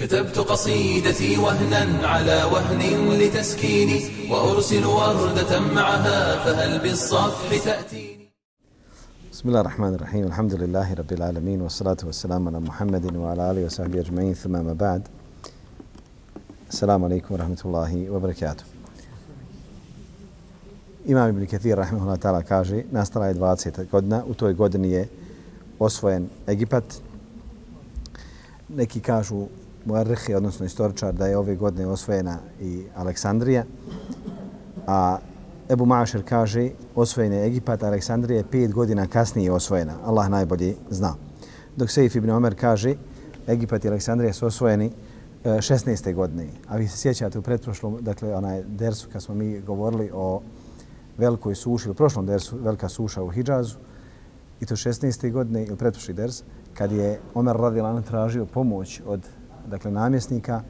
كتبت قصيدتي وهنا على وهن لتسكيني وأرسل وردة معها فهل بالصفح تأتيني بسم الله الرحمن الرحيم الحمد لله رب العالمين والصلاة والسلام على محمد وعلى آله وصحبه أجمعين ثم ما بعد السلام عليكم ورحمة الله وبركاته Imam Ibn Kathir, rahimahullah ta'ala, kaže, nastala je 20. godina, u toj godini je osvojen Egipat. Neki kažu Muarrihi, odnosno istoričar, da je ove godine osvojena i Aleksandrija. A Ebu Mašer kaže, osvojen je Egipat, Aleksandrija je pet godina kasnije osvojena. Allah najbolje zna. Dok Seif ibn Omer kaže, Egipat i Aleksandrija su osvojeni e, 16. Godine. A vi se sjećate u pretprošlom, dakle, onaj dersu kad smo mi govorili o velikoj suši, u prošlom dersu velika suša u Hidžazu, i to 16. godine ili pretprošli ders, kad je Omer radilan tražio pomoć od dakle, namjesnika,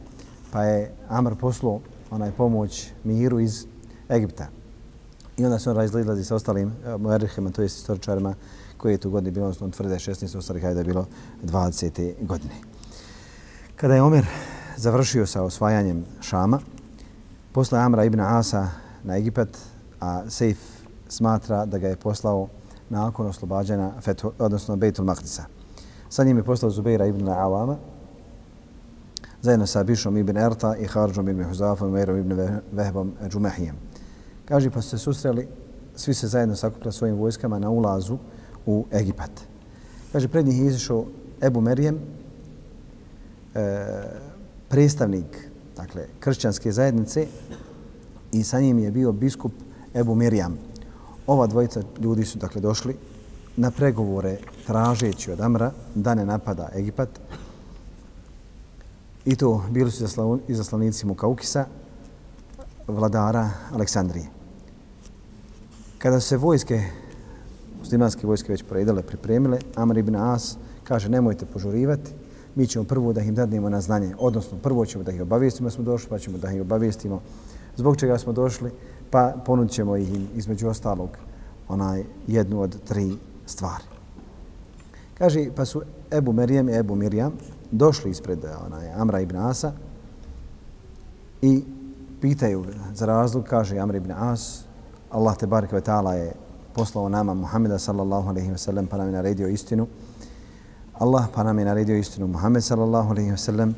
pa je Amr poslao onaj pomoć miru iz Egipta. I onda se on razgledazi sa ostalim eh, uh, muerihima, to je istoričarima, koji je tu godini bilo, odnosno tvrde 16. ostalih, hajde je bilo 20. godine. Kada je Omer završio sa osvajanjem Šama, posle Amra ibn Asa na Egipat, a Seif smatra da ga je poslao nakon oslobađanja, odnosno Bejtul Mahdisa. Sa njim je poslao Zubeira ibn Awama, zajedno sa Bišom ibn Erta i Harđom ibn Huzafom i Meirom ibn Vehbom Džumehijem. Kaže, pa su se susreli, svi se zajedno sakupili svojim vojskama na ulazu u Egipat. Kaže, pred njih je izišao Ebu Merijem, e, predstavnik dakle, kršćanske zajednice i sa njim je bio biskup Ebu Mirjam. Ova dvojica ljudi su dakle došli na pregovore tražeći od Amra da ne napada Egipat. I to bili su izaslanici Mukaukisa, vladara Aleksandrije. Kada se vojske, muslimanske vojske već poredale, pripremile, Amr ibn As kaže nemojte požurivati, mi ćemo prvo da im dadnemo na znanje, odnosno prvo ćemo da ih obavijestimo da smo došli, pa ćemo da ih obavijestimo zbog čega smo došli, pa ponudit ćemo ih između ostalog onaj jednu od tri stvari. Kaže, pa su Ebu Merijem i Ebu Mirjam došli ispred onaj Amra ibn Asa i pitaju za razlog, kaže Amr ibn As, Allah te barek ve ta'ala je poslao nama Muhammeda sallallahu alaihi ve sellem pa nam je naredio istinu. Allah pa nam je naredio istinu Muhammed sallallahu alaihi ve sellem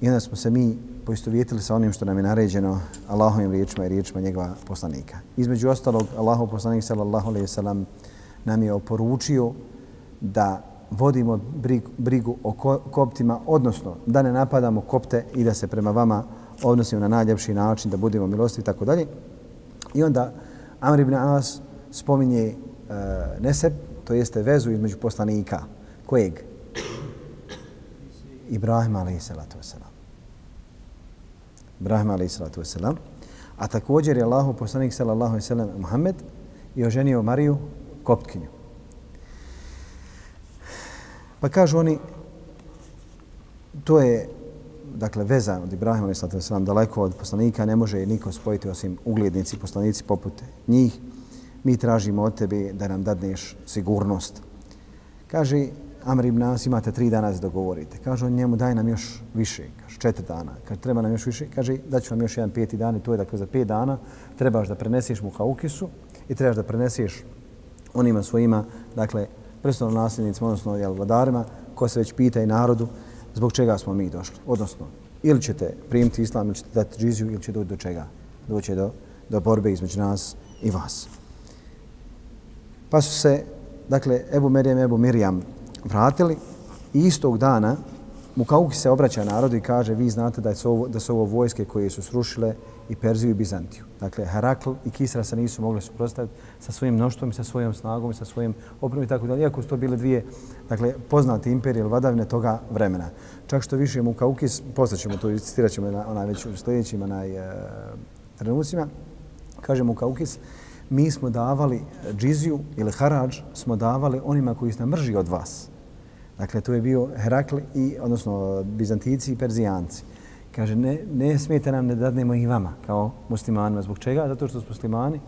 i onda smo se mi poistovjetili sa onim što nam je naređeno Allahovim riječima i riječima njegova poslanika. Između ostalog, Allahov poslanik sallallahu alaihi sellem nam je oporučio da vodimo brigu o koptima, odnosno da ne napadamo kopte i da se prema vama odnosimo na najljepši način, da budemo milosti i tako dalje. I onda Amr ibn As spominje e, neseb, to jeste vezu između poslanika. Kojeg? Ibrahima a.s. Ibrahim a.s. A također je Allahu poslanik sallallahu alejhi ve sellem Muhammed i oženio Mariju Koptkinju. Pa kažu oni, to je dakle vezan od Ibrahima alaih sallatu wasalam daleko od poslanika, ne može niko spojiti osim uglednici poslanici poput njih. Mi tražimo od tebe da nam dadneš sigurnost. Kaže, Amr ibn As, imate tri dana da dogovorite. Kaže on njemu, daj nam još više, kaže četiri dana. Kaže, treba nam još više, kaže, daću vam još jedan peti dan i to je dakle za pet dana trebaš da preneseš mu Haukisu i trebaš da preneseš onima svojima, dakle, predstavno nasljednicima, odnosno jel, vladarima, ko se već pita i narodu zbog čega smo mi došli. Odnosno, ili ćete primiti islam, ili ćete dati džiziju, ili će doći do čega? Doći do, do borbe između nas i vas. Pa su se, dakle, Ebu Merijem, Ebu Mirjam, vratili i istog dana Mukauki se obraća narodu i kaže vi znate da, su ovo, da su ovo vojske koje su srušile i Perziju i Bizantiju. Dakle, Herakl i Kisra se nisu mogli suprostaviti sa svojim mnoštvom i sa svojom snagom i sa svojim opremom i tako dalje. Iako su to bile dvije dakle, poznate imperije ili vladavine toga vremena. Čak što više Mukaukis, posle ćemo to citirat ćemo na, onaj već u sljedećim onaj, e, trenucima, kaže Mukaukis, mi smo davali džiziju ili harađ, smo davali onima koji su mrži od vas. Dakle, to je bio Herakl i, odnosno Bizantici i Perzijanci. Kaže, ne, ne smijete nam da dadnemo i vama kao muslimanima. Zbog čega? Zato što su muslimani.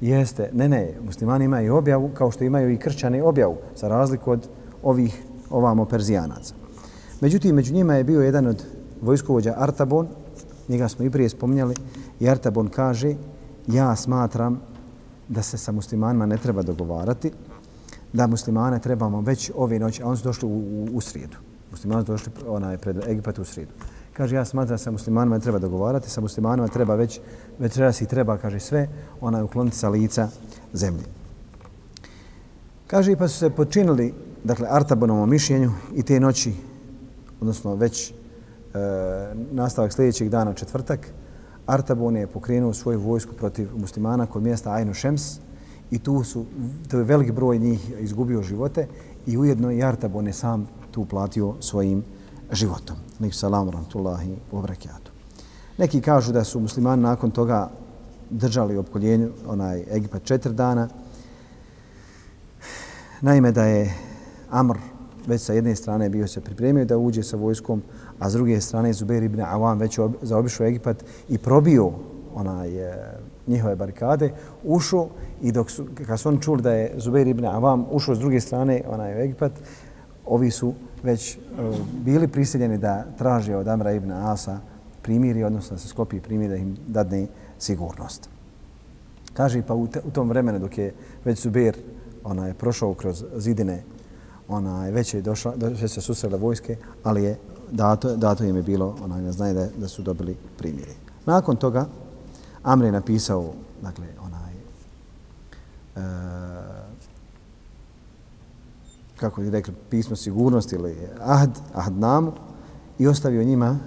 Jeste. Ne, ne. Muslimani imaju objavu kao što imaju i kršćani objavu za razliku od ovih ovamo Perzijanaca. Međutim, među njima je bio jedan od vojskovođa Artabon, njega smo i prije spominjali, i Artabon kaže, ja smatram da se sa muslimanima ne treba dogovarati, da muslimane trebamo već ove noći, a oni su došli u, u, u srijedu. Muslimani su došli onaj, pred Egipat u sridu. Kaže, ja smatram da sa muslimanima treba dogovarati, sa muslimanima treba već, večeras i treba, kaže, sve, onaj, ukloniti sa lica zemlje. Kaže, pa su se počinili, dakle, Artabonovom mišljenju i te noći, odnosno već e, nastavak sljedećeg dana, četvrtak, Artabon je pokrenuo svoju vojsku protiv muslimana kod mjesta Ainu Šems i tu su, to je velik broj njih izgubio živote i ujedno i Artabon je sam tu platio svojim životom. Nek salam rahmatullahi wa barakatuh. Neki kažu da su muslimani nakon toga držali opkoljenju onaj Egipat četiri dana. Naime da je Amr već sa jedne strane bio se pripremio da uđe sa vojskom, a s druge strane Zubair ibn Awam već zaobišao Egipat i probio onaj, e, njihove barikade, ušao i dok su, kad su oni čuli da je Zubair ibn Awam ušao s druge strane onaj, u Egipat, ovi su već e, bili prisiljeni da traže od Amra ibn Asa primiri, odnosno da se sklopi primiri da im dadne sigurnost. Kaže pa u, te, u tom vremenu dok je već Zubair onaj, prošao kroz zidine onaj, već je došla, već se susrela vojske, ali je dato, dato im je bilo, onaj, ne znaje da, da su dobili primjeri. Nakon toga, Amr je napisao, dakle, onaj, e, kako bi rekli, pismo sigurnosti ili ahd, ahdnamu i ostavio njima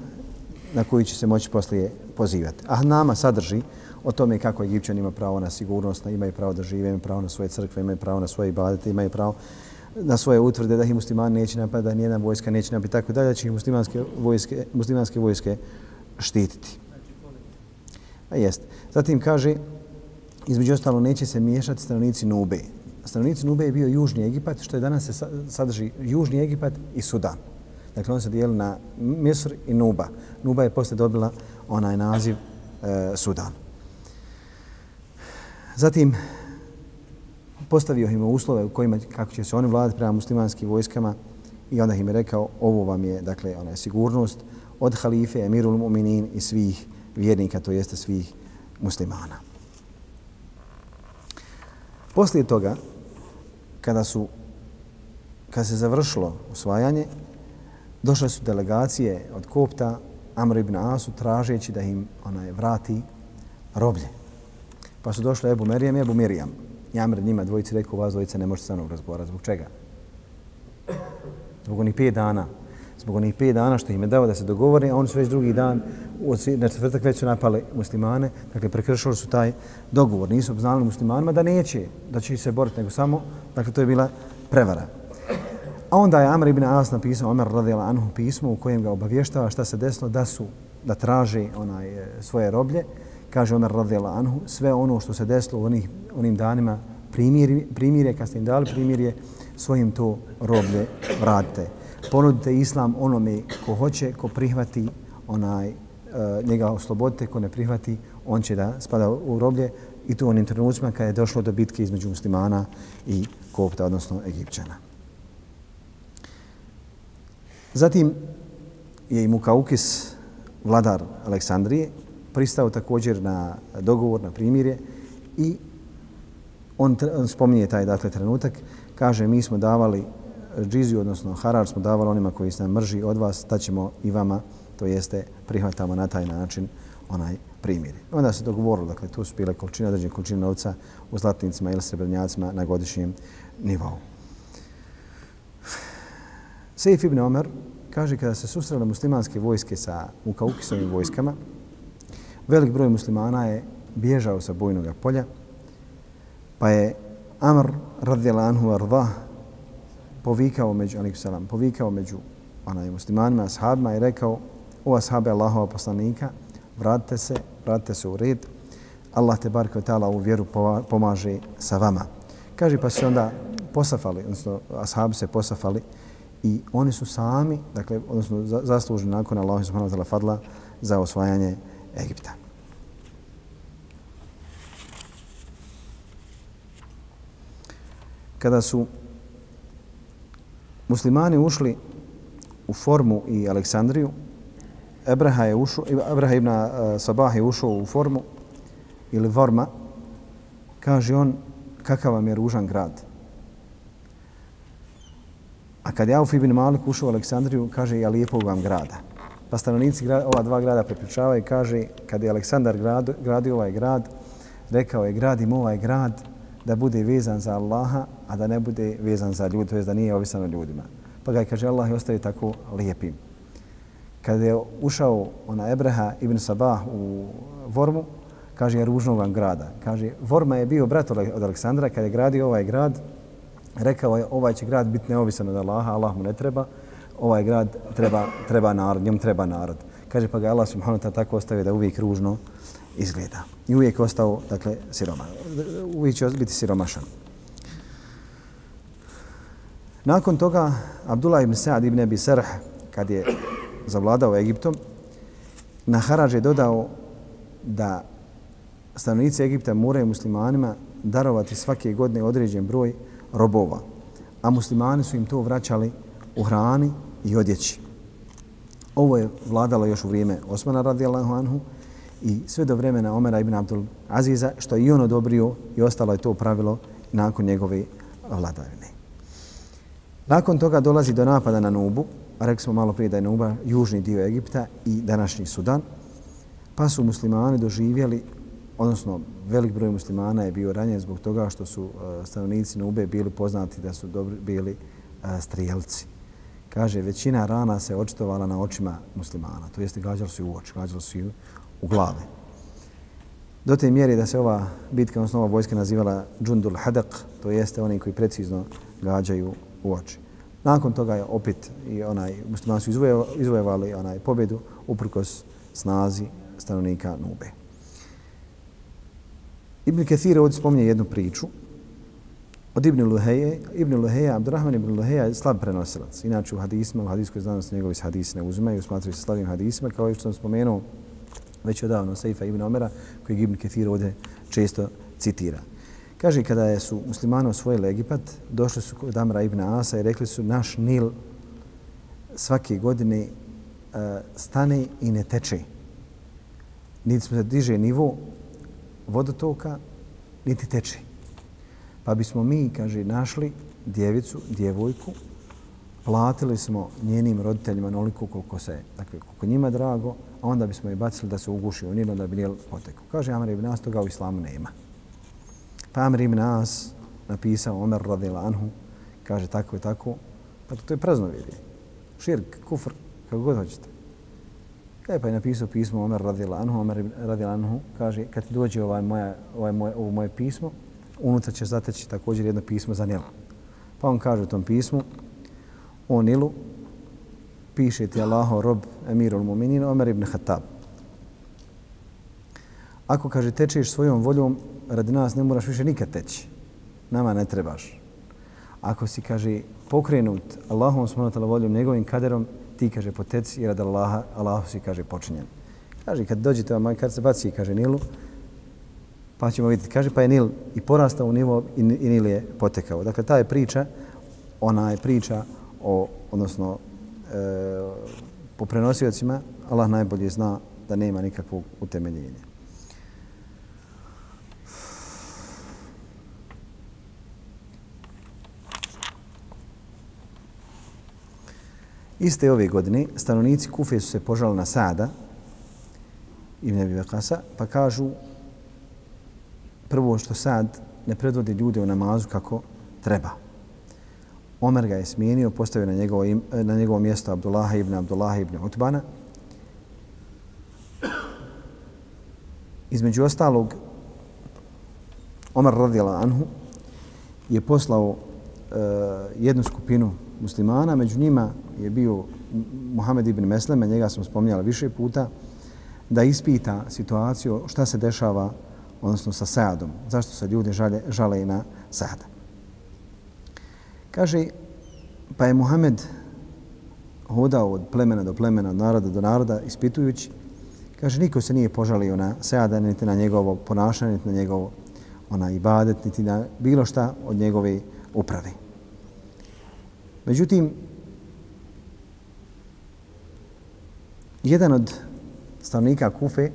na koji će se moći poslije pozivati. Ahdnama sadrži o tome kako Egipćan ima pravo na sigurnost, imaju pravo da žive, imaju pravo na svoje crkve, imaju pravo na svoje ibadete, imaju pravo na svoje utvrde da ih muslimani neće napadati, da nijedna vojska neće napadati, tako dalje, da će ih muslimanske vojske, muslimanske vojske štititi. A jest. Zatim kaže, između ostalo, neće se miješati stranici Nube. Stanovnici Nube je bio Južni Egipat, što je danas se sadrži Južni Egipat i Sudan. Dakle, on se dijeli na Misr i Nuba. Nuba je poslije dobila onaj naziv e, Sudan. Zatim, postavio im uslove u kojima kako će se oni vladati prema muslimanskim vojskama i onda im je rekao ovo vam je dakle ona je sigurnost od halife Emirul Mu'minin i svih vjernika, to jeste svih muslimana. Poslije toga, kada su kada se završilo usvajanje, došle su delegacije od Kopta Amr ibn Asu tražeći da im onaj vrati roblje. Pa su došle Ebu Merijam i Ebu Mirijam. Jamr njima dvojici rekao, vas dvojice ne možete sa mnom razgovarati. Zbog čega? Zbog onih pet dana. Zbog onih pet dana što im je dao da se dogovore, a oni su već drugi dan, na četvrtak već su napali muslimane, dakle prekršili su taj dogovor. Nisu obznali muslimanima da neće, da će se boriti, nego samo, dakle to je bila prevara. A onda je Amr ibn As napisao Omer radijala Anhu pismo u kojem ga obavještava šta se desilo da su da traže onaj e, svoje roblje kaže Omer radijela anhu, sve ono što se desilo u onih, onim danima primirje, primirje, kad ste im dali primirje, svojim to roblje vratite. Ponudite islam onome ko hoće, ko prihvati onaj, e, njega oslobodite, ko ne prihvati, on će da spada u roblje i to u onim trenucima kada je došlo do bitke između muslimana i kopta, odnosno Egipćana. Zatim je i Mukaukis, vladar Aleksandrije, pristao također na dogovor, na primirje i on, on spominje taj dakle, trenutak, kaže mi smo davali džiziju, odnosno harar smo davali onima koji se nam mrži od vas, ta ćemo i vama, to jeste prihvatamo na taj način onaj primirje. Onda se dogovorilo, dakle tu su bile količine, određene količine novca u zlatnicima ili srebrnjacima na godišnjem nivou. Sejf ibn Omer kaže kada se susrele muslimanske vojske sa Mukaukisovim vojskama, velik broj muslimana je bježao sa bojnog polja, pa je Amr radijala anhu arva povikao među, alikum salam, povikao među onaj, muslimanima, ashabima i rekao o ashabe Allahova poslanika, vratite se, vratite se u red, Allah te bar ta'ala u vjeru pomaže sa vama. Kaže pa se onda posafali, odnosno ashabi se posafali i oni su sami, dakle, odnosno zasluženi nakon Allaha subhanahu wa ta'ala fadla za osvajanje Egipta. Kada su muslimani ušli u formu i Aleksandriju, Ebraha je ušao, Ebraha ibn eh, Sabah je ušao u formu ili vorma, kaže on, kakav vam je ružan grad. A kad je Auf ibn Malik ušao u Aleksandriju, kaže, ja lijepog vam grada. Pa stanovnici grada, ova dva grada prepričavaju i kaže, kad je Aleksandar grad, gradio ovaj grad, rekao je, gradim ovaj grad da bude vezan za Allaha, a da ne bude vezan za ljudi, to je da nije ovisan o ljudima. Pa ga je, kaže, Allah je ostavio tako lijepim. Kad je ušao ona Ebreha ibn Sabah u Vormu, kaže, je ružnog vam grada. Kaže, Vorma je bio brat od Aleksandra, kad je gradio ovaj grad, rekao je ovaj će grad biti neovisan od Allaha, Allah mu ne treba, ovaj grad treba, treba narod, njom treba narod. Kaže pa ga Allah subhanahu tako ostavio da uvijek ružno izgleda. I uvijek ostao, dakle, siroma. Uvijek će biti siromašan. Nakon toga, Abdullah ibn Sa'ad ibn Abi Sarh, kad je zavladao Egiptom, na haraž je dodao da stanovnici Egipta moraju muslimanima darovati svake godine određen broj robova. A muslimani su im to vraćali u hrani i odjeći. Ovo je vladalo još u vrijeme Osmana radijallahu anhu i sve do vremena Omera ibn Abdul Aziza, što je i on odobrio i ostalo je to pravilo nakon njegove vladavine. Nakon toga dolazi do napada na Nubu, a rekli smo malo prije da je Nuba južni dio Egipta i današnji Sudan, pa su muslimani doživjeli odnosno velik broj muslimana je bio ranjen zbog toga što su e, stanovnici Nube bili poznati da su dobri, bili e, strijelci. Kaže, većina rana se očitovala na očima muslimana, to jeste gađali su u oči, gađali su u glave. Do te mjeri da se ova bitka, odnosno ova vojska nazivala Džundul Hadak, to jeste oni koji precizno gađaju u oči. Nakon toga je opet i onaj muslimani su izvojevali onaj pobjedu uprkos snazi stanovnika Nube. Ibn Kathir ovdje spominje jednu priču od Ibn Luheje. Ibn Luheje, Abdurrahman Ibn Luheje je slab prenosilac. Inače u hadisima, u hadiskoj znanosti njegovi se hadisi ne uzimaju, smatraju se slabim hadisima, kao što sam spomenuo već odavno Seifa Ibn Omera, koji Ibn Kathir ovdje često citira. Kaže, kada su muslimani osvojili Egipat, došli su kod Amra Ibn Asa i rekli su naš Nil svake godine uh, stane i ne teče. Niti smo se diže nivo, vodotoka, niti teče. Pa bismo mi, kaže, našli djevicu, djevojku, platili smo njenim roditeljima onoliko koliko se, dakle, koliko njima drago, a onda bismo je bacili da se uguši u Nilo da bi Nil potekao. Kaže Amr ibn As, toga u islamu nema. Pa Amr ibn As napisao Omer radila anhu, kaže tako i tako, pa to je praznovjerje. Širk, kufr, kako god hoćete. E, pa je napisao pismo Omer radila anhu, Omer radila anhu, kaže, kad ti dođe ovaj moja, ovaj moje, ovo moje pismo, unutra će zateći također jedno pismo za Nilu. Pa on kaže u tom pismu, o Nilu, piše ti Allaho rob emirul muminin Omer ibn Khattab. Ako, kaže, tečeš svojom voljom, radi nas ne moraš više nikad teći. Nama ne trebaš. Ako si, kaže, pokrenut Allahom smrnatala voljom, njegovim kaderom, ti, kaže, poteci i rad Allaha, Allah si, kaže, počinjen. Kaže, kad dođete vam, kad se baci, kaže, Nilu, pa ćemo vidjeti, kaže, pa je Nil i porastao u nivo i, i Nil je potekao. Dakle, ta je priča, ona je priča o, odnosno, e, po prenosiocima, Allah najbolje zna da nema nikakvog utemeljenja. Iste ove godine stanovnici Kufe su se požali na Sada i Nebi Vekasa, pa kažu prvo što Sad ne predvodi ljude u namazu kako treba. Omer ga je smijenio, postavio na njegovo, na njegovo mjesto Abdullah ibn Abdullah ibn Utbana. Između ostalog, Omer radijala Anhu je poslao uh, jednu skupinu muslimana, među njima je bio Muhammed ibn Mesleme, njega smo spominjali više puta, da ispita situaciju šta se dešava odnosno sa Saadom. Zašto se ljudi žale, žale na Saada. Kaže, pa je Muhammed hodao od plemena do plemena, od naroda do naroda, ispitujući, kaže, niko se nije požalio na Saada, niti na njegovo ponašanje, niti na njegovo ona ibadet, niti na bilo šta od njegove uprave. Međutim, jedan od stanovnika Kufe,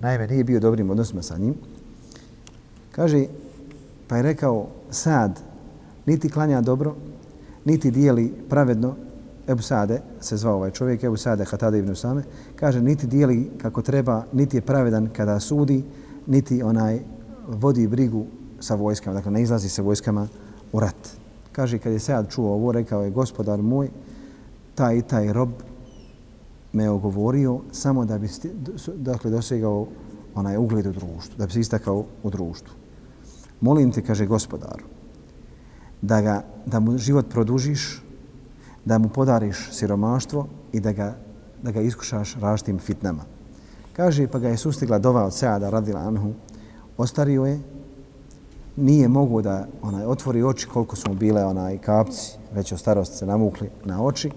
naime nije bio dobrim odnosima sa njim, kaže, pa je rekao, sad niti klanja dobro, niti dijeli pravedno, Ebu Sade se zvao ovaj čovjek, Ebu Sade Hatada ibn Usame, kaže, niti dijeli kako treba, niti je pravedan kada sudi, niti onaj vodi brigu sa vojskama, dakle ne izlazi sa vojskama u rat. Kaže, kad je Sad čuo ovo, rekao je, gospodar moj, taj i taj rob me ogovorio samo da bi dakle, dosegao onaj ugled u društvu, da bi se istakao u društvu. Molim te, kaže gospodaru, da, ga, da mu život produžiš, da mu podariš siromaštvo i da ga, da ga iskušaš raštim fitnama. Kaže, pa ga je sustigla dova od Seada radila Anhu, ostario je, nije mogu da onaj otvori oči koliko su mu bile onaj kapci, već od starosti se namukli na oči,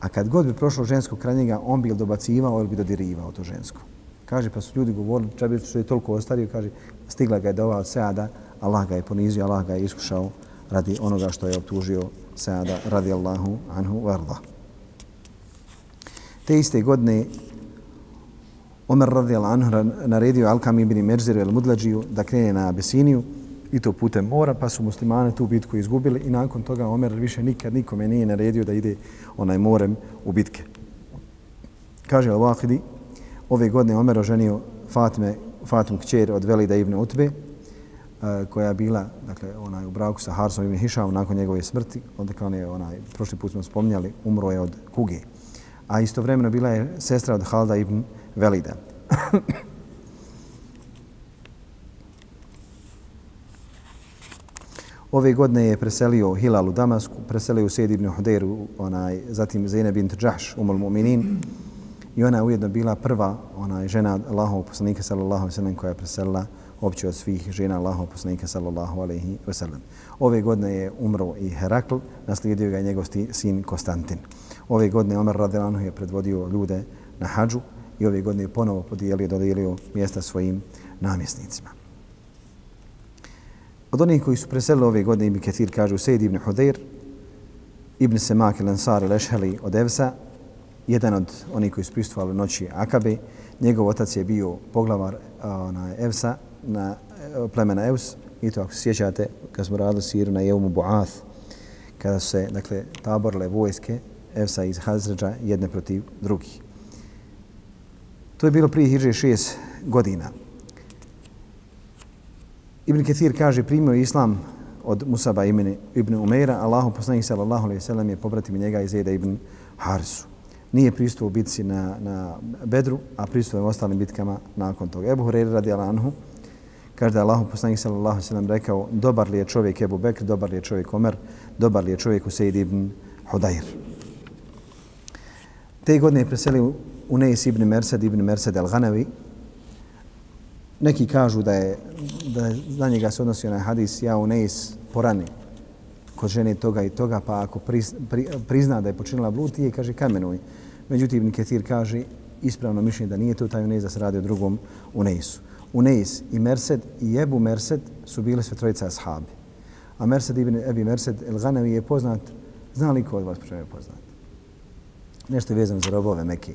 a kad god bi prošlo žensko kraj njega, on bi dobacivao ili bi dodirivao to žensko. Kaže, pa su ljudi govorili, Čabir što je toliko ostario, kaže, stigla ga je dova od Seada, Allah ga je ponizio, Allah ga je iskušao radi onoga što je optužio Saada radijallahu anhu varda. Te iste godine Omer radijallahu anhu naredio Alkam ibn Merziru el Mudlađiju da krene na Abesiniju i to putem mora, pa su muslimane tu bitku izgubili i nakon toga Omer više nikad nikome nije naredio da ide onaj morem u bitke. Kaže Al-Wahidi, ove godine Omer oženio Fatime, Fatum kćer od Velida ibn Utbe, Eh, koja je bila dakle, onaj, u braku sa Harsom ibn Hišam nakon njegove smrti. Onda kao je onaj, prošli put smo spominjali, umro je od kuge. A istovremeno bila je sestra od Halda ibn Velida. Ove godine je preselio Hilal u Damasku, preselio u Sejid ibn Hudeiru, onaj, zatim Zainab bint Džahš, umol mu'minin. I ona je ujedno bila prva onaj, žena Allahov poslanika sallallahu alaihi sallam koja je preselila opće od svih žena Allahov poslanika sallallahu alaihi sallam. Ove godine je umro i Herakl, naslijedio ga je njegov sin Konstantin. Ove godine Omer Radelanu je predvodio ljude na hađu i ove godine je ponovo podijelio, dodijelio mjesta svojim namjesnicima. Od onih koji su preselili ove godine, Ibn Ketir kaže Sejid ibn Hudeir, Ibn Semak il Ansari il-Ešheli od Evsa, jedan od onih koji su pristovali noći Akabe, njegov otac je bio poglavar ona, Evsa, na e, plemena Eus, i to ako se sjećate, kad smo radili siru na Jeumu Buath, kada su se, dakle, taborile vojske Evsa iz Hazređa jedne protiv drugih. To je bilo prije Hirže šest godina. Ibn Kathir kaže primio islam od Musaba imene Ibn Umeira, Allahu poslanih sallallahu alejhi ve je pobratim njega iz Eda ibn Harisu. Nije pristuo u bitci na, na Bedru, a pristup u ostalim bitkama nakon toga. Ebu Hureyre radi Alanhu, kaže da Allahu poslanik sallallahu alejhi ve sellem rekao dobar li je čovjek Ebu Bekr, dobar li je čovjek Omer, dobar li je čovjek Usaid ibn Hudajr. Te godine je preselio Uneis ibn Mersad ibn Mersad al-Ghanavi. Neki kažu da je da za njega se odnosi na hadis ja Unais porani kod žene toga i toga, pa ako priz, pri, prizna da je počinila blud, ti je kaže kamenuj. Međutim, Ibn Ketir kaže ispravno mišljenje da nije to taj Uneis, da se radi o drugom Unaisu. Unejs i Mersed i Ebu Mersed su bile sve trojice ashabi. A Mersed ibn Ebi Mersed El Ganavi je poznat, zna li ko od vas počeo je poznat? Nešto je vezano za robove Mekke.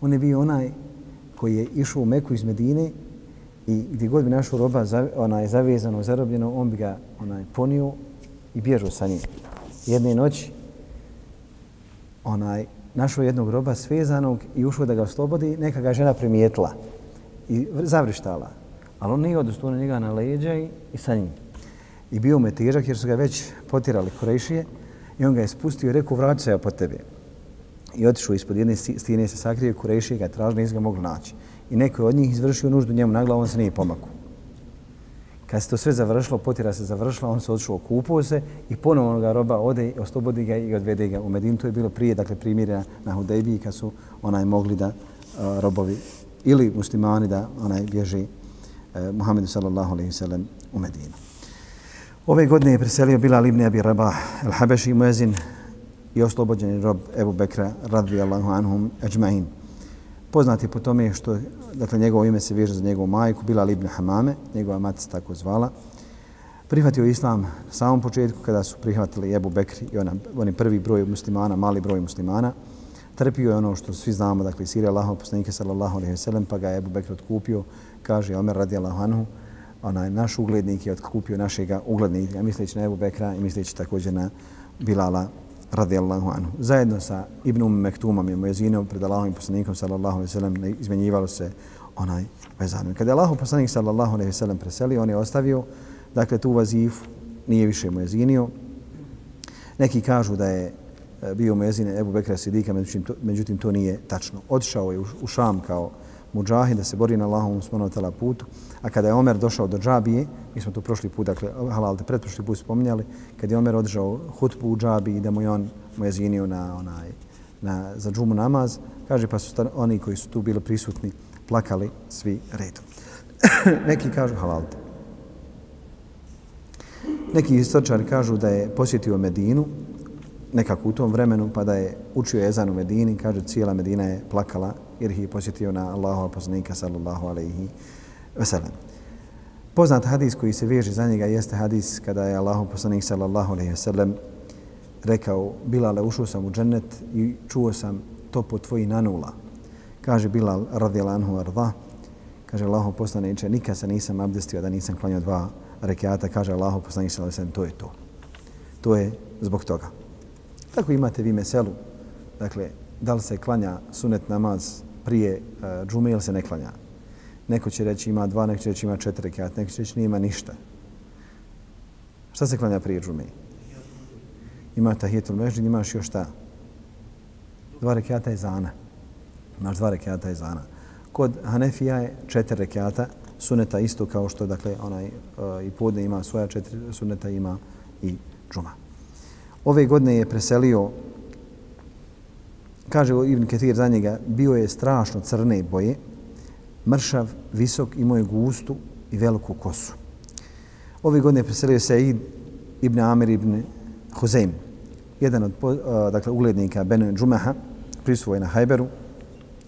On je bio onaj koji je išao u Meku iz Medine i gdje god bi našao roba onaj, zavezano, zarobljeno, on bi ga onaj, ponio i bježao sa njim. Jedne noći onaj, našao jednog roba svezanog i ušao da ga oslobodi, neka ga žena primijetila i zavrištala. Ali on nije odustuo na njega na leđa i, i sa njim. I bio me težak jer su ga već potirali korejšije i on ga je spustio i rekao vrati se ja po tebe i otišao ispod jedne stine se sakrije Kureši ga tražili, nisu ga mogli naći. I neko je od njih izvršio nuždu njemu na glavu, on se nije pomakao. Kad se to sve završilo, potira se završila, on se odšao, kupuo se i ponovno ga roba ode, oslobodi ga i odvede ga u Medinu. To je bilo prije, dakle, primjerja na Hudejbiji kad su onaj mogli da uh, robovi ili muslimani da onaj bježi eh, Muhammedu sallallahu alaihi sallam u Medinu. Ove godine je preselio Bilal ibn Abi Rabah al-Habeši muezin i oslobođeni rob Ebu Bekra radijallahu anhum ajma'in. Poznat je po tome što dakle, njegovo ime se veže za njegovu majku, bila ibn Hamame, njegova matica se tako zvala. Prihvatio islam na samom početku kada su prihvatili Ebu Bekri i ona, oni prvi broj muslimana, mali broj muslimana trpio je ono što svi znamo, dakle, Sirija Allahov poslanika sallallahu alaihi sallam, pa ga je Ebu Bekr otkupio, kaže Omer radijallahu anhu, onaj naš uglednik je otkupio našega uglednika, misleći na Ebu Bekra i misleći također na Bilala radijallahu anhu. Zajedno sa Ibnum Mektumom i Mojezinom pred Allahovim poslanikom sallallahu alaihi sallam izmenjivalo se onaj vezan. Kada je Allahov poslanik sallallahu alaihi sallam preselio, on je ostavio dakle tu vazifu, nije više Mojezinio. Neki kažu da je E, bio Mojezine Ebu Bekra Sidika, međutim to, međutim to nije tačno. Otišao je u Šam kao muđahid da se bori na Allahom smrnotala putu. A kada je Omer došao do džabije, mi smo to prošli put, dakle, halal, pretprošli put spominjali, kad je Omer održao hutbu u džabiji da mu je on mu je zinio na, onaj, na, za džumu namaz, kaže pa su stan, oni koji su tu bili prisutni plakali svi redom. Neki kažu halal. Neki historičari kažu da je posjetio Medinu nekako u tom vremenu pa da je učio ezan u Medini, kaže cijela Medina je plakala jer ih je posjetio na Allahova poslanika sallallahu alaihi wasallam. Poznat hadis koji se veže za njega jeste hadis kada je Allahu poslanik sallallahu alaihi wasallam rekao Bilale, ušao sam u džennet i čuo sam to po tvoji nanula. Kaže Bilal radijal anhu arda, kaže Allahu poslaniče, nikad se nisam abdestio da nisam klanio dva rekiata, kaže Allahu poslanik sallallahu alaihi wasallam, to je to. To je zbog toga. Tako imate vi meselu, dakle, da li se klanja sunet namaz prije uh, džume ili se ne klanja. Neko će reći ima dva, neko će reći ima četiri rekiata, neko će reći nima ništa. Šta se klanja prije džume? Ima tahijetul mežid, imaš još šta? Dva rekiata je zana. Imaš dva rekiata je zana. Kod Hanefija je četiri rekiata, suneta isto kao što dakle onaj uh, i podne ima svoja četiri suneta ima i džuma. Ove godine je preselio kaže Ibn Ketir za njega, bio je strašno crne boje, mršav, visok, imao je gustu i veliku kosu. Ove godine je preselio Said ibn Amir ibn Huzeim, jedan od dakle, uglednika Ben Džumeha, prisvoj na Hajberu,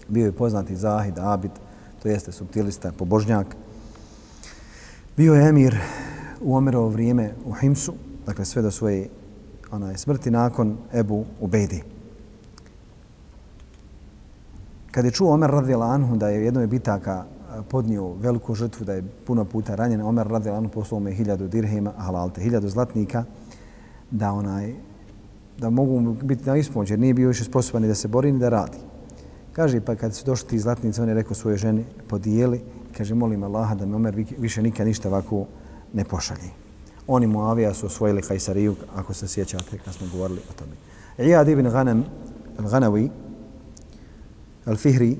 bio je poznati Zahid, Abid, to jeste subtilista, pobožnjak. Bio je emir u Omerovo vrijeme u Himsu, dakle sve do svoje onaj, smrti nakon Ebu Ubejdi. Kad je čuo Omer radijal Anhu da je jednoj bitaka podnio veliku žrtvu, da je puno puta ranjen, Omer radijal Anhu poslao me hiljadu dirhima, halalte, hiljadu zlatnika, da onaj da mogu biti na ispomoć, jer nije bio više sposoban ni da se bori ni da radi. Kaže, pa kad su došli ti zlatnici, on je rekao svoje ženi, podijeli, kaže, molim Allaha da me Omer više nikad ništa ovako ne pošalji. Oni Muavija su osvojili Kajsariju, ako se sjećate kad smo govorili o tome. Iyad ibn Ghanem, Al-Ghanawi, Al-Fihri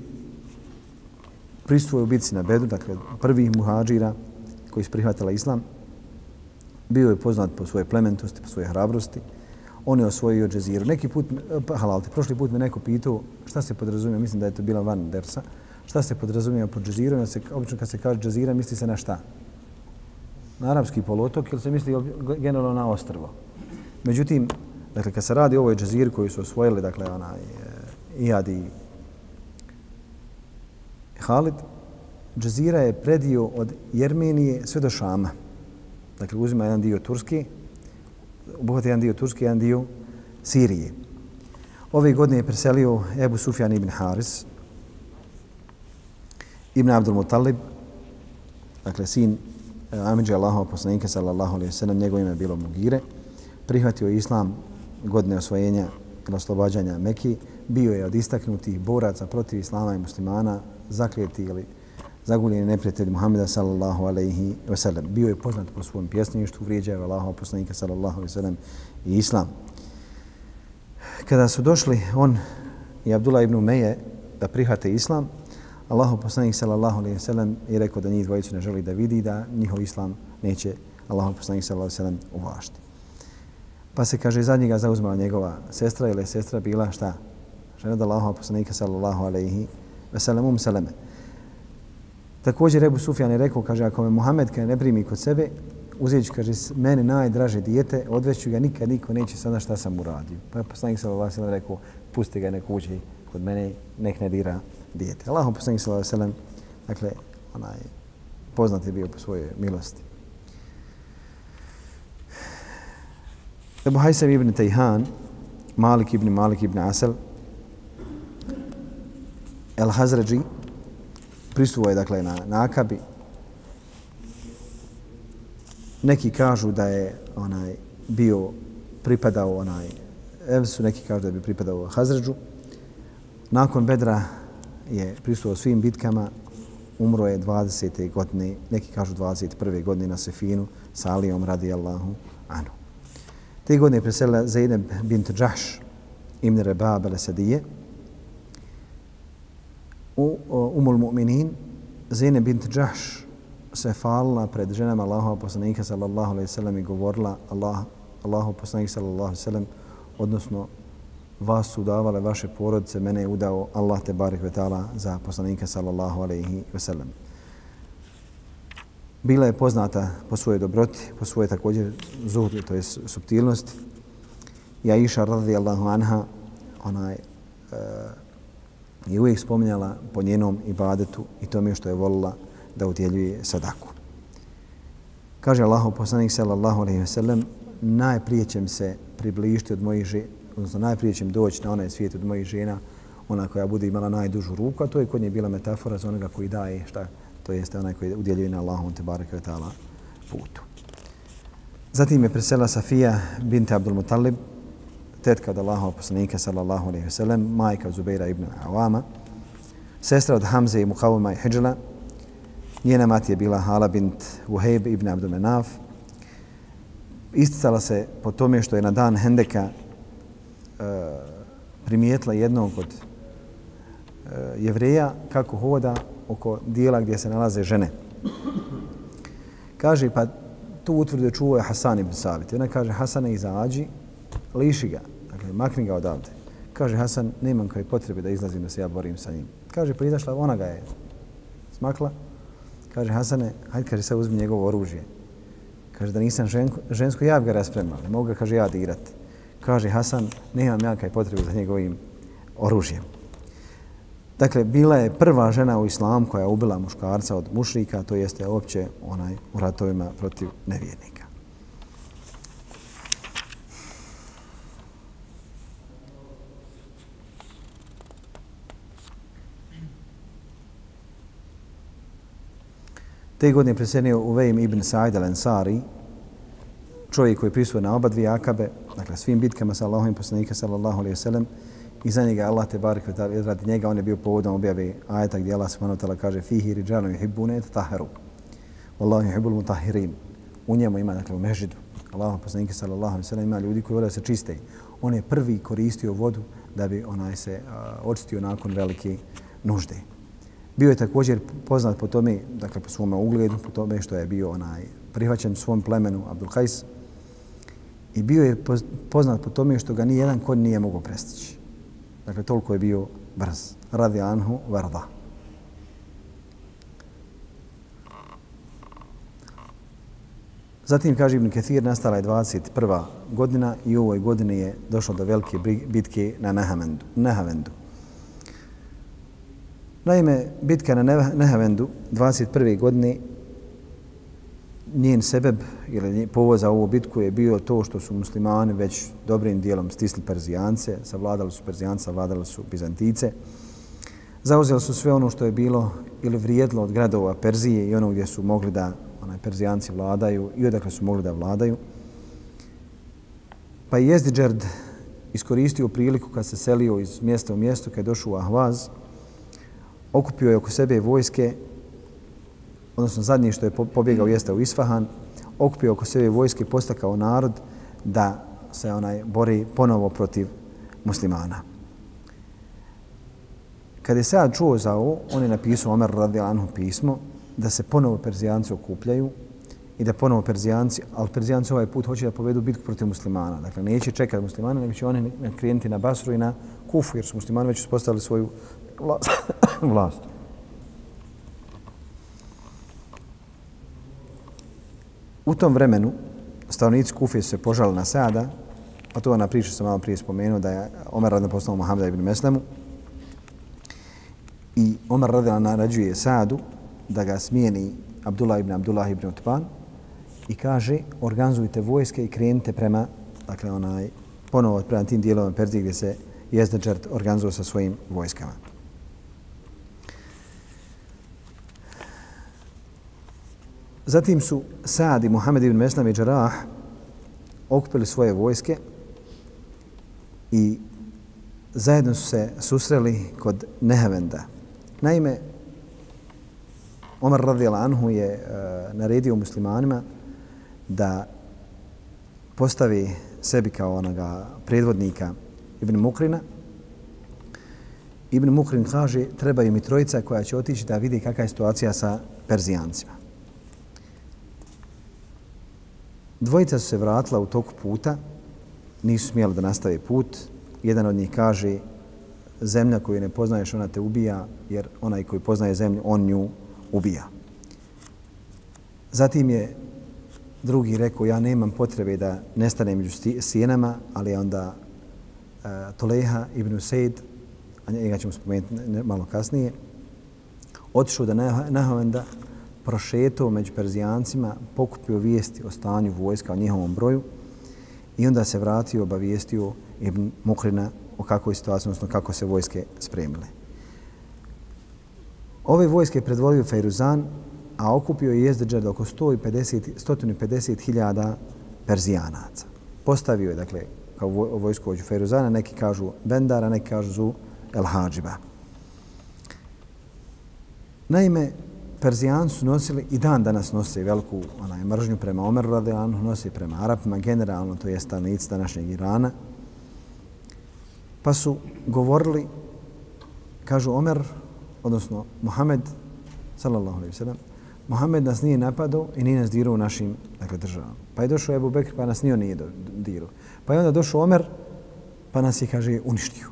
pristuo u bitci na Bedu, dakle prvih muhađira koji su prihvatila islam. Bio je poznat po svoje plementosti, po svoje hrabrosti. On je osvojio džeziru. Neki put, pa halalte, prošli put me neko pitao šta se podrazumije, mislim da je to bila van dersa, šta se podrazumije po džezirom, se, obično kad se kaže džezira misli se na šta? Na arapski polotok ili se misli generalno na ostrvo. Međutim, dakle, kad se radi o ovoj džeziri koju su osvojili, dakle, onaj, e, i Halid, Džazira je predio od Jermenije sve do Šama. Dakle, uzima jedan dio Turski, obuhvata jedan dio Turski, jedan dio Sirije. Ove godine je preselio Ebu Sufjan ibn Haris, ibn Abdul Mutalib, dakle, sin Eh, Amidža Allahova poslanika, sallallahu alaihi sallam, njegov ime je bilo Mugire, prihvatio islam godine osvojenja i oslobađanja Mekije, bio je od istaknutih boraca protiv islama i muslimana, zakljeti ili zaguljeni neprijatelj Muhammeda sallallahu alaihi wa sallam. Bio je poznat po svom pjesništvu, vrijeđa je Allahov poslanika sallallahu alaihi wa sallam i islam. Kada su došli on i Abdullah ibn Umeje da prihvate islam, Allahov poslanik sallallahu alejhi ve sellem je rekao da njih dvojicu ne želi da vidi da njihov islam neće Allahov poslanik sallallahu alejhi ve sellem uvažiti. Pa se kaže zadnjega zauzmala njegova sestra ili je sestra bila šta? Žena da Allahu poslanika sallallahu alaihi veselemum seleme. Također Rebu Sufjan je rekao, kaže, ako me Muhammed kada ne primi kod sebe, uzet ću, kaže, mene najdraže dijete, odveću ga, nikad niko neće sada šta sam uradio. Pa je poslanik sallallahu alejhi ve sellem rekao, pusti ga nek uđe kod mene, nek ne dira dijete. Allahom poslanik sallallahu alaihi sallam, dakle, onaj, poznat je bio po svojoj milosti. Ebu Hajsam ibn Tejhan, Malik ibn Malik ibn Asel, El Hazređi prisuo je dakle na nakabi. Neki kažu da je onaj bio pripadao onaj Evsu, neki kažu da bi pripadao Hazređu. Nakon Bedra je prisuo svim bitkama, umro je 20. godine, neki kažu 21. godine na Sefinu sa Alijom radijallahu anhu. Te godine je preselila Zainab bint Džaš, imne Rebab al-Sadije, u Umul Mu'minin, Zainab bint Džaš se falila pred ženama Allahova poslanika sallallahu alaihi sallam i govorila Allah, Allahov poslanik sallallahu alaihi sallam, odnosno vas su davale vaše porodice, mene je udao Allah te barek vetala za poslanika sallallahu alaihi ve sellem. Bila je poznata po svojoj dobroti, po svojoj također zuhdu, to je subtilnosti. Ja iša radijallahu anha, ona je, uh, je uvijek spominjala po njenom ibadetu i tome što je volila da udjeljuje sadaku. Kaže Allah, poslanik sallallahu alaihi ve sellem, najprije će se približiti od mojih odnosno najprije će doći na onaj svijet od mojih žena, ona koja bude imala najdužu ruku, a to je kod nje bila metafora za onoga koji daje, šta, to jeste onaj koji udjeljuje na Allahom te bareke ta'ala putu. Zatim je presela Safija bint Abdul Muttalib, tetka od Allahova poslanika sallallahu alaihi ve sellem, majka Zubeira ibn Awama, sestra od Hamze i Mukavuma i Hijjala, njena mati je bila Hala bint Uhejb ibn Abdul Menaf, isticala se po tome što je na dan Hendeka E, primijetila jednog od e, jevreja kako hoda oko dijela gdje se nalaze žene. Kaže, pa tu utvrde čuo je Hasan ibn Sabit. Ona kaže, Hasane, izađi, liši ga, dakle, makni ga odavde. Kaže, Hasan, nemam kaj potrebe da izlazim da se ja borim sa njim. Kaže, pa izašla, ona ga je smakla. Kaže, Hasane, hajde, kaže, sad uzmi njegovo oružje. Kaže, da nisam ženko, žensko, ja bi ga raspremao. Mogu ga, kaže, ja dirati kaže Hasan, nemam ja kaj potrebu za njegovim oružjem. Dakle, bila je prva žena u islamu koja je ubila muškarca od mušrika, to jeste opće onaj u ratovima protiv nevjernika. Te godine presenio Uvejm ibn Sa'id al-Ansari, čovjek koji prisuje na oba dvije akabe, dakle svim bitkama sa Allahom i poslanika sallallahu alaihi wasallam i za njega Allah te barek ve ta'ala radi njega on je bio povodom objave ajeta gdje Allah subhanahu wa ta'ala kaže fihi rijalun yuhibbuna yatahharu wallahu yuhibbul mutahhirin. U njemu ima dakle u mežidu. Allah poslanik sallallahu alejhi ve sellem ima ljudi koji vole se čiste. On je prvi koristio vodu da bi onaj se uh, očistio nakon velike nužde. Bio je također poznat po tome dakle po svom ugledu po tome što je bio onaj prihvaćen svom plemenu Abdul Qais I bio je poznat po tome što ga ni jedan konj nije mogao prestići. Dakle, toliko je bio brz. Radi anhu varda. Zatim, kaže Ibn Kathir, nastala je 21. godina i u ovoj godini je došlo do velike bitke na Nehavendu. Nehavendu. Naime, bitka na Nehavendu 21. godine njen sebeb ili povod za ovu bitku je bio to što su muslimani već dobrim dijelom stisli Perzijance, savladali su Perzijance, savladali su Bizantice. Zauzeli su sve ono što je bilo ili vrijedlo od gradova Perzije i ono gdje su mogli da onaj, Perzijanci vladaju i odakle su mogli da vladaju. Pa je Jezdiđerd iskoristio priliku kad se selio iz mjesta u mjesto, kad je došao u Ahvaz, okupio je oko sebe vojske odnosno zadnji što je pobjegao jeste u Isfahan, okupio oko sebe vojske i postakao narod da se onaj bori ponovo protiv muslimana. Kad je sad čuo za ovo, on je napisao Omer radijalanhu pismo da se ponovo Perzijanci okupljaju i da ponovo Perzijanci, ali Perzijanci ovaj put hoće da povedu bitku protiv muslimana. Dakle, neće čekati muslimana, nego će oni krenuti na Basru i na Kufu, jer su muslimani već uspostavili svoju vlast. U tom vremenu stanovnici Kufije su se požali na Sada, a to je ona priča sam malo prije spomenuo da je Omer radno poslao Muhammeda ibn Meslemu i Omer radila narađuje Sadu da ga smijeni Abdullah ibn Abdullah ibn Utban i kaže organizujte vojske i krenite prema dakle onaj ponovo prema tim dijelovima Perzije gdje se Jezdeđert organizuo sa svojim vojskama. Zatim su Saad i Muhammed ibn Meslam i Džarah okupili svoje vojske i zajedno su se susreli kod Nehavenda. Naime, Omar radijal Anhu je e, naredio muslimanima da postavi sebi kao onoga predvodnika Ibn Mukrina. Ibn Mukrin kaže trebaju mi trojica koja će otići da vidi kakva je situacija sa Perzijancima. Dvojica su se vratila u toku puta, nisu smjeli da nastave put. Jedan od njih kaže zemlja koju ne poznaješ, ona te ubija, jer onaj koji poznaje zemlju, on nju ubija. Zatim je drugi rekao, ja nemam potrebe da nestanem među sjenama, ali onda uh, Toleha ibn Sejd, a njega ćemo spomenuti malo kasnije, otišao da Nahavenda prošetao među Perzijancima, pokupio vijesti o stanju vojska, o njihovom broju i onda se vratio, obavijestio Ibn Mukrina o kakvoj situaciji, odnosno kako se vojske spremile. Ove vojske predvolio Fejruzan, a okupio je Jezdeđer oko 150 Perzijanaca. Postavio je, dakle, kao vojsko ođu Fejruzana, neki kažu Bendara, neki kažu Zu El Hadžiba. Naime, Perzijani su nosili i dan danas nose veliku onaj, mržnju prema Omeru radijalanu, nosi prema Arapima, generalno to je stanic današnjeg Irana. Pa su govorili, kažu Omer, odnosno Muhammed, sallallahu alaihi sallam, Muhammed nas nije napadao i nije nas dirao u našim dakle, državama. Pa je došao Ebu Bekr pa nas nije nije dirao. Pa je onda došao Omer pa nas je, kaže, uništio.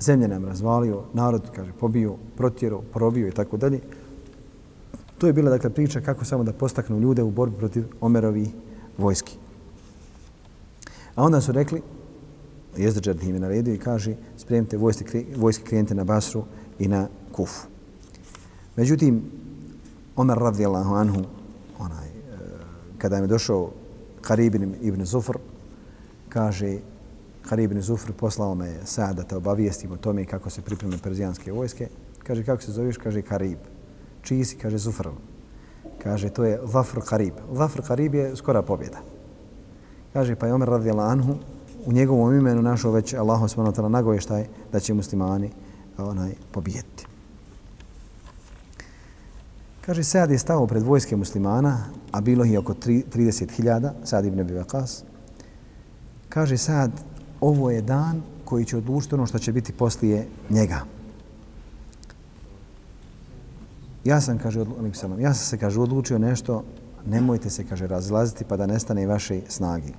Zemlje nam razvalio, narod, kaže, pobio, protjerao, probio i tako dalje. To je bila dakle priča kako samo da postaknu ljude u borbi protiv Omerovi vojski. A onda su rekli, Jezdeđar im je naredio i kaže spremite vojske, vojske krijente na Basru i na Kufu. Međutim, Omer radijallahu anhu, onaj, e, kada je došao Karibin ibn Zufr, kaže Haribin Zufr poslao me sada da te obavijestim o tome kako se pripreme perzijanske vojske. Kaže, kako se zoveš? Kaže, Karib čiji si, kaže Zufrov. Kaže, to je Zafr Karib. Zafr Karib je skora pobjeda. Kaže, pa je Omer radijala Anhu, u njegovom imenu našao već Allah s.w.t. nagovještaj da će muslimani onaj pobijeti. Kaže, Sead je stao pred vojske muslimana, a bilo je oko 30.000, Sead ibn Abi Waqas. Kaže, Sead, ovo je dan koji će odlučiti ono što će biti poslije njega. Ja sam, kaže, ja sam se, kaže, odlučio nešto, nemojte se, kaže, razlaziti pa da nestane i vaše snagi.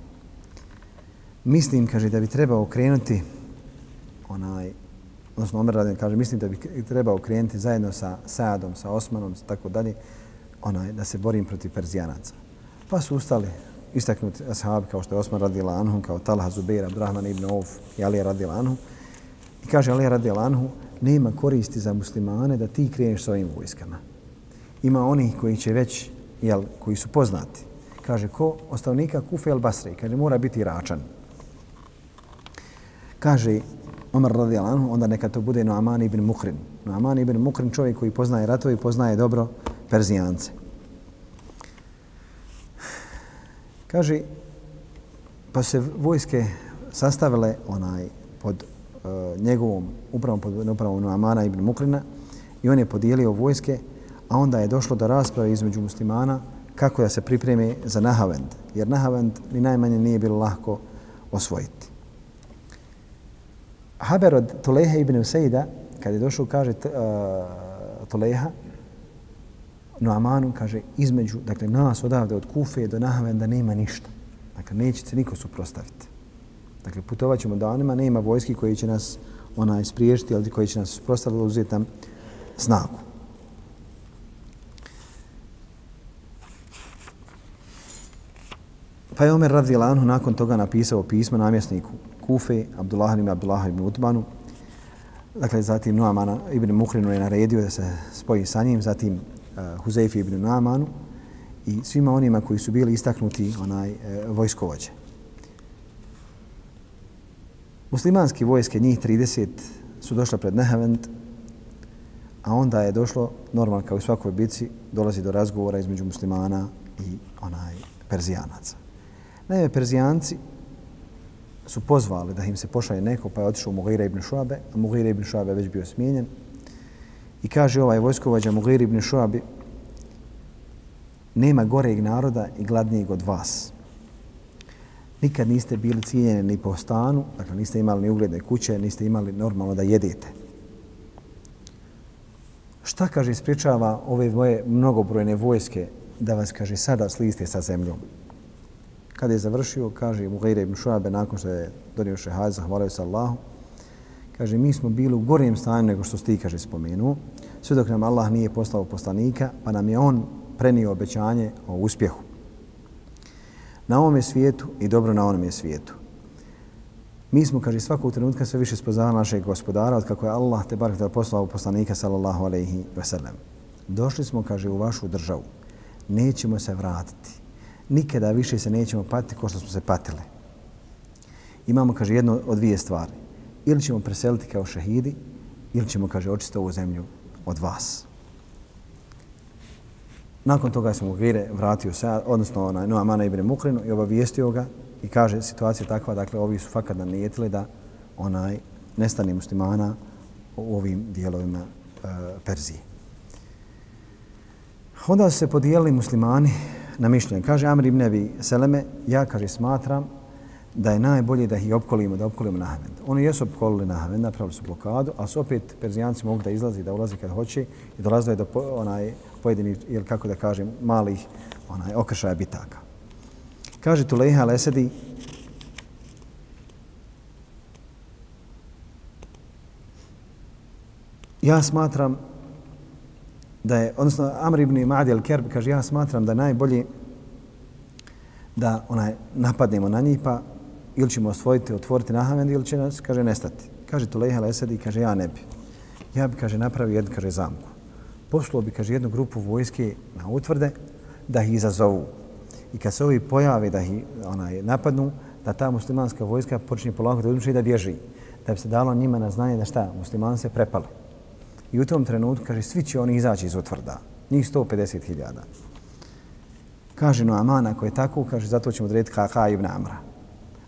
Mislim, kaže, da bi trebao okrenuti onaj, odnosno Omer Radin kaže, mislim da bi trebao krenuti zajedno sa Saadom, sa Osmanom, tako dalje, onaj, da se borim protiv Perzijanaca. Pa su ustali istaknuti ashabi kao što je Osman radila Anhu, kao Talha Zubeir, Abdurrahman ibn Auf i Ali radila Anhu. I kaže Ali radila Anhu, nema koristi za muslimane da ti kreneš s ovim vojskama. Ima oni koji će već, jel, koji su poznati. Kaže, ko ostavnika Kufe el Basre, kaže, mora biti račan. Kaže, Omar radijalahu anhu, onda neka to bude Noaman ibn Mukrin. Noaman ibn Mukrin, čovjek koji poznaje ratovi, poznaje dobro Perzijance. Kaže, pa se vojske sastavile onaj pod Eh, njegovom upravom pod upravom Nuamana ibn Mukrina i on je podijelio vojske, a onda je došlo do rasprave između muslimana kako da se pripremi za Nahavend, jer Nahavend ni najmanje nije bilo lahko osvojiti. Haber od Tuleha ibn Usaida, kad je došao, kaže uh, Tuleha, Noamanu, kaže, između, dakle, nas odavde od Kufe do Nahavenda nema ništa. Dakle, neće se niko suprostaviti. Dakle, putovat ćemo danima, nema vojski koji će nas onaj spriješiti, ali koji će nas prostaviti uzeti nam snagu. Pa je Omer radi Lanu nakon toga napisao pismo namjesniku Kufe, Abdullah ibn Abdullah ibn Utbanu. Dakle, zatim Nuamana ibn Muhrinu je naredio da se spoji sa njim, zatim uh, Huzeyfi ibn Nuamanu i svima onima koji su bili istaknuti onaj uh, vojskovođe. Muslimanski vojske, njih 30, su došla pred Nehavend, a onda je došlo, normalno kao u svakoj bici, dolazi do razgovora između muslimana i onaj Perzijanaca. Naime, Perzijanci su pozvali da im se pošalje neko, pa je otišao Mughira ibn Šuabe, a Mughira ibn Šuabe je već bio smijenjen. I kaže ovaj vojskovođa Mughira ibn Šuabi, nema goreg naroda i gladnijeg od vas. Nikad niste bili cijenjeni ni po stanu, dakle niste imali ni ugledne kuće, niste imali normalno da jedete. Šta, kaže, ispričava ove moje mnogobrojne vojske da vas, kaže, sada sliste sa zemljom? Kada je završio, kaže Mughire ibn Šuabe, nakon što je donio šehad, zahvalio se Allahu, kaže, mi smo bili u gorijem stanju nego što ti, kaže, spomenuo, sve dok nam Allah nije poslao poslanika, pa nam je on prenio obećanje o uspjehu. Na ovome svijetu i dobro na onome svijetu. Mi smo, kaže, svakog trenutka sve više spoznali našeg gospodara od kako je Allah te bar poslao poslanika sallallahu alaihi ve sellem. Došli smo, kaže, u vašu državu. Nećemo se vratiti nikada više se nećemo patiti kao što smo se patili. Imamo, kaže, jedno od dvije stvari. Ili ćemo preseliti kao šehidi, ili ćemo, kaže, očistiti ovu zemlju od vas. Nakon toga se Mugire vratio se, odnosno onaj Noamana ibn Mukrinu i obavijestio ga i kaže situacija je takva, dakle ovi su fakat nanijetili da onaj nestane muslimana u ovim dijelovima e, Perzije. Onda su se podijelili muslimani na mišljenje. Kaže Amr ibn Abi Seleme, ja kaže smatram da je najbolje da ih opkolimo, da opkolimo Nahmed. Oni jesu opkolili Nahmed, napravili su blokadu, ali su opet Perzijanci mogu da izlazi, da ulazi kad hoće i dolazili do onaj pojedini, ili kako da kažem, malih onaj okršaja bitaka. Kaže Tulejha Lesedi, ja smatram da je, odnosno Amr ibn Ma'di al-Kerb kaže, ja smatram da najbolje da onaj napadnemo na njih, pa ili ćemo osvojiti, otvoriti Nahavend, ili će nas, kaže, nestati. Kaže Tulejha al-Esadi, kaže, ja ne bi. Ja bi, kaže, napravio jednu, kaže, zamku. Poslao bi, kaže, jednu grupu vojske na utvrde da ih izazovu. I kad se ovi pojave da ih onaj, napadnu, da ta muslimanska vojska počne polako da uzmišlja i da bježi. Da bi se dalo njima na znanje da šta, muslimani se prepali. I u tom trenutku, kaže, svi će oni izaći iz utvrda. Njih 150.000. Kaže Noaman, ako je tako, kaže, zato ćemo odrediti Kaha ibn Amra.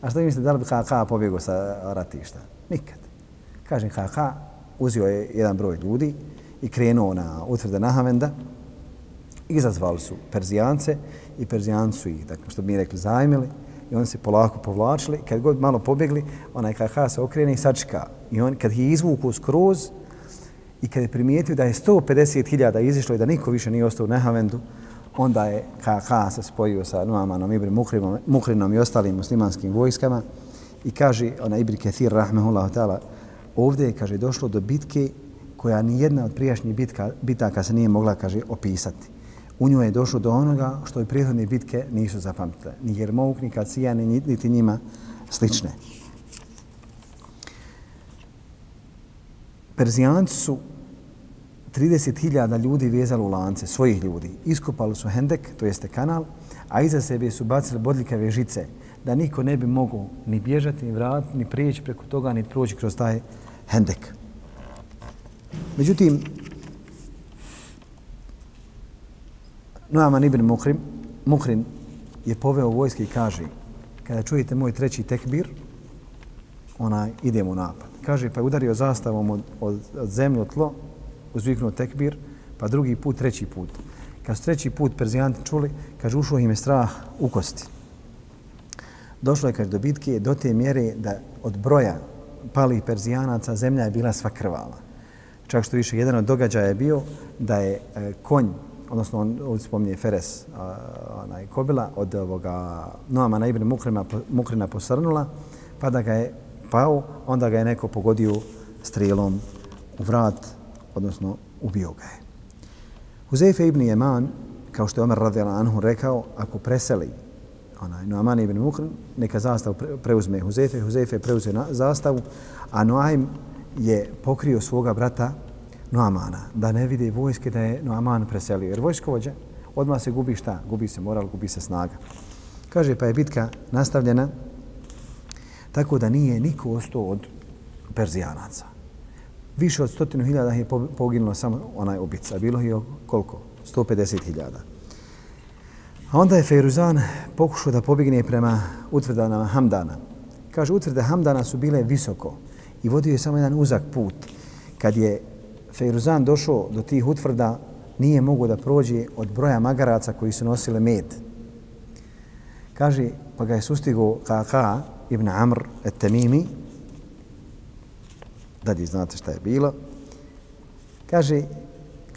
A što mislite, da li bi KK pobjegao sa ratišta? Nikad. Kaže, KK uzio je jedan broj ljudi i krenuo na utvrde Nahavenda. Izazvali su Perzijance i Perzijanci su ih, dakle, što bi mi rekli, zajmili i oni se polako povlačili. Kad god malo pobjegli, onaj KK se okrene i sačka. I on, kad ih izvuku skroz, I kad je primijetio da je 150.000 izišlo i da niko više nije ostao u Nehavendu, onda je KK se spojio sa Nuamanom, Ibri Mukrinom, Mukrinom i ostalim muslimanskim vojskama i kaže, ona Ibri Kethir, rahmehullahu ta'ala, ovdje je, kaže, došlo do bitke koja ni jedna od prijašnjih bitka, bitaka se nije mogla, kaže, opisati. U njoj je došlo do onoga što i prijethodne bitke nisu zapamtile. Ni Jermouk, ni Kacija, ni, niti njima slične. Perzijanci su 30.000 ljudi vezali u lance, svojih ljudi. Iskopali su hendek, to jeste kanal, a iza sebe su bacili bodljikave žice da niko ne bi mogao ni bježati, ni vratiti, ni prijeći preko toga, ni proći kroz taj hendek. Međutim, Noaman ibn Mukrim, Mukrin je poveo vojske i kaže kada čujete moj treći tekbir, ona idemo u napad. Kaže, pa je udario zastavom od, od, od zemlje, od tlo, uzviknuo tekbir, pa drugi put, treći put. Kad su treći put Perzijanti čuli, kaže, ušao im je strah u kosti. Došlo je, kaže, do bitke do te mjere da od broja palih Perzijanaca zemlja je bila sva krvala. Čak što više, jedan od događaja je bio da je e, konj, odnosno on ovdje spominje Feres, a, onaj kobila, od ovoga Noama ibn Mukrina, Mukrina posrnula, pa da ga je pao, onda ga je neko pogodio strelom u vrat, odnosno ubio ga je. Huzeyfe ibn Jeman, kao što je Omer radijal Anhu rekao, ako preseli onaj Noaman ibn Mukrin, neka zastavu preuzme Huzeyfe, Huzeyfe preuze zastavu, a Noaim je pokrio svoga brata Noamana, da ne vide vojske da je Noaman preselio. Jer vojskovođa odmah se gubi šta? Gubi se moral, gubi se snaga. Kaže, pa je bitka nastavljena, tako da nije niko ostao od Perzijanaca. Više od stotinu hiljada je poginulo samo onaj ubica. Bilo je koliko? 150 hiljada. A onda je Fejruzan pokušao da pobigne prema utvrdanama Hamdana. Kaže, utvrde Hamdana su bile visoko i vodio je samo jedan uzak put. Kad je Fejruzan došao do tih utvrda, nije mogao da prođe od broja magaraca koji su nosile med. Kaže, pa ga je sustigo Kaka ibn Amr et Dalje da znate šta je bilo, kaže,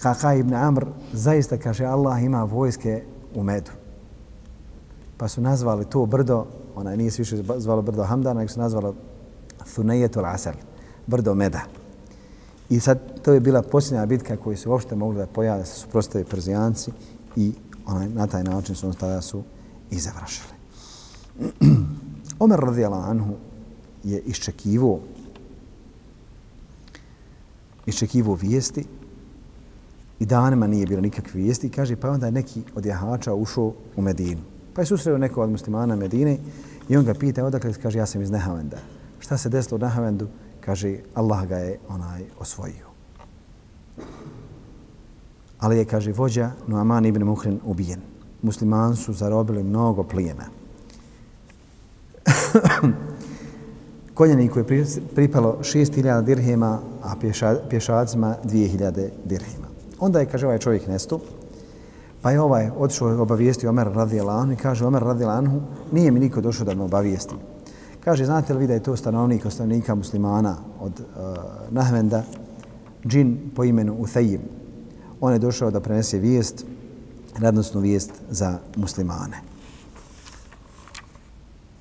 Kaka ibn Amr, zaista kaže, Allah ima vojske u medu. Pa su nazvali to brdo, ona nije se više zvalo brdo Hamdana, nego su nazvalo Thunejetul Asal, brdo meda. I sad to je bila posljednja bitka koju su uopšte mogli da pojave, da se suprostavi Perzijanci i onaj, na taj način su tada su i završili. Omer radijala Anhu je iščekivo iščekivo vijesti i danima nije bilo nikakve vijesti kaže pa onda je neki od jahača ušao u Medinu. Pa je susreo neko od muslimana Medine i on ga pita odakle kaže ja sam iz Nehavenda. Šta se desilo u Nehavendu? kaže Allah ga je onaj osvojio. Ali je, kaže, vođa Nuaman ibn Muhrin ubijen. Musliman su zarobili mnogo plijena. Konjeniku je pripalo 6000 dirhema, a pješa, pješacima 2000 dirhema. Onda je, kaže, ovaj čovjek nestu, pa je ovaj otišao obavijestio Omer radijelanhu i kaže, Omer radijelanhu, nije mi niko došao da me obavijesti. Kaže, znate li vi da je to stanovnik stanovnika muslimana od uh, Nahvenda, džin po imenu Uthejim. On je došao da prenese vijest, radnostnu vijest za muslimane.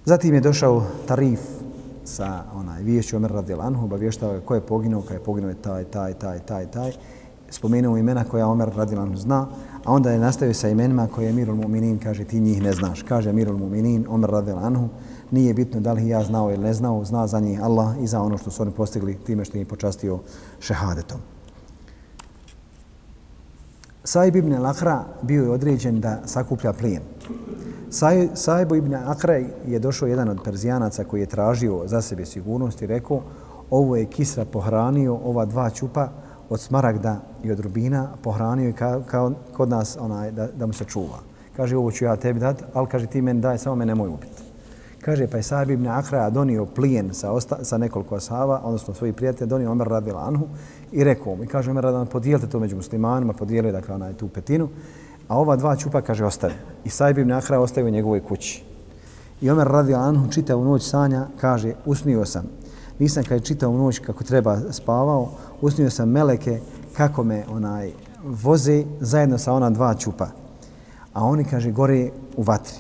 Zatim je došao Tarif sa onaj viješću Omer radijel Anhu, obavještava je ko je poginuo, kada je poginuo je taj, taj, taj, taj, taj. Spomenuo imena koja Omer radijel Anhu zna, a onda je nastavio sa imenima koje je Mirul Muminin, kaže ti njih ne znaš. Kaže Mirul Muminin, Omer radijel Anhu, nije bitno da li ja znao ili ne znao, zna za njih Allah i za ono što su oni postigli time što im počastio šehadetom. Saib ibn al bio je određen da sakuplja plijen. Saib ibn Akraj je došao jedan od Perzijanaca koji je tražio za sebe sigurnost i rekao ovo je Kisra pohranio ova dva čupa od smaragda i od rubina pohranio kao, kao kod nas onaj, da, da mu se čuva. Kaže ovo ću ja tebi dati, ali kaže ti meni daj, samo me nemoj ubiti. Kaže, pa je Sahib ibn Akraja donio plijen sa, osta, sa nekoliko ashaba, odnosno svojih prijatelja, donio Omer radila Anhu i rekao mu, i kaže Omer radila, podijelite to među muslimanima, podijelite dakle onaj tu petinu, a ova dva čupa, kaže, ostavi. I Sajib ibn Ahra ostavi u njegovoj kući. I Omer radi Anhu čita u noć sanja, kaže, usnio sam. Nisam kad je čitao u noć kako treba spavao, usnio sam meleke kako me onaj voze zajedno sa ona dva čupa. A oni, kaže, gore u vatri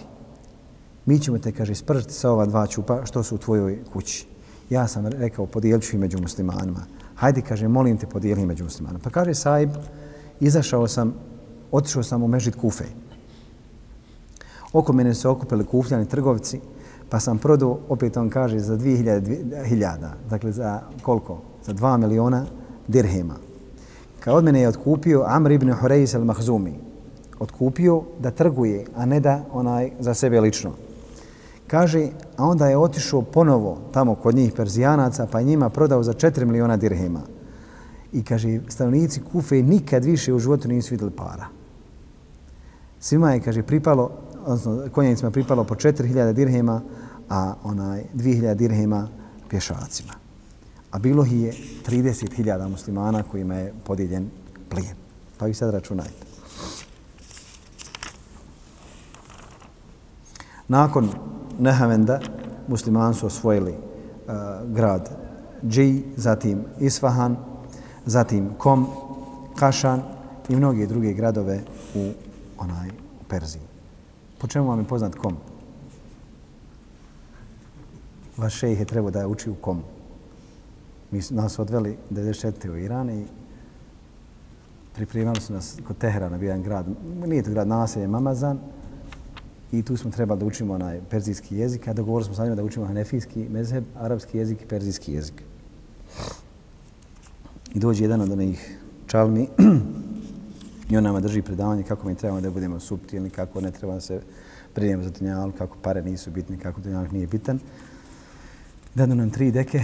mi ćemo te, kaže, spržiti sa ova dva čupa što su u tvojoj kući. Ja sam rekao, podijelit ću među muslimanima. Hajde, kaže, molim te, podijeli među muslimanima. Pa kaže, Saib, izašao sam, otišao sam u Mežit Kufe. Oko mene su okupili kufljani trgovci, pa sam prodao, opet on kaže, za 2000, dakle za koliko? Za 2 miliona dirhema. Kao od mene je otkupio Amr ibn Hurejs al-Mahzumi. Otkupio da trguje, a ne da onaj za sebe lično. Kaže, a onda je otišao ponovo tamo kod njih Perzijanaca, pa njima prodao za 4 miliona dirhema. I kaže, stanovnici Kufe nikad više u životu nisu vidjeli para. Svima je, kaže, pripalo, odnosno konjanicima pripalo po 4000 dirhema, a onaj 2000 dirhema pješacima. A bilo je 30.000 muslimana kojima je podijeljen plijen. Pa vi sad računajte. Nakon Nehavenda muslimani su osvojili uh, grad Dži, zatim Isfahan, zatim Kom, Kašan i mnoge druge gradove u onaj u Perziji. Po čemu vam je poznat Kom? Vaš šejh je trebao da uči u Kom. Mi su nas odveli 94. u Iran i pripremali su nas kod Teherana, bio jedan grad, nije to grad naselje, Mamazan, i tu smo trebali da učimo onaj perzijski jezik, a dogovorili smo sa njima da učimo hanefijski mezheb, arapski jezik i perzijski jezik. I dođe jedan od onih čalmi i on nama drži predavanje kako mi trebamo da budemo subtilni, kako ne treba se pridjemo za tunjal, kako pare nisu bitne, kako tunjal nije bitan. Dadu nam tri deke,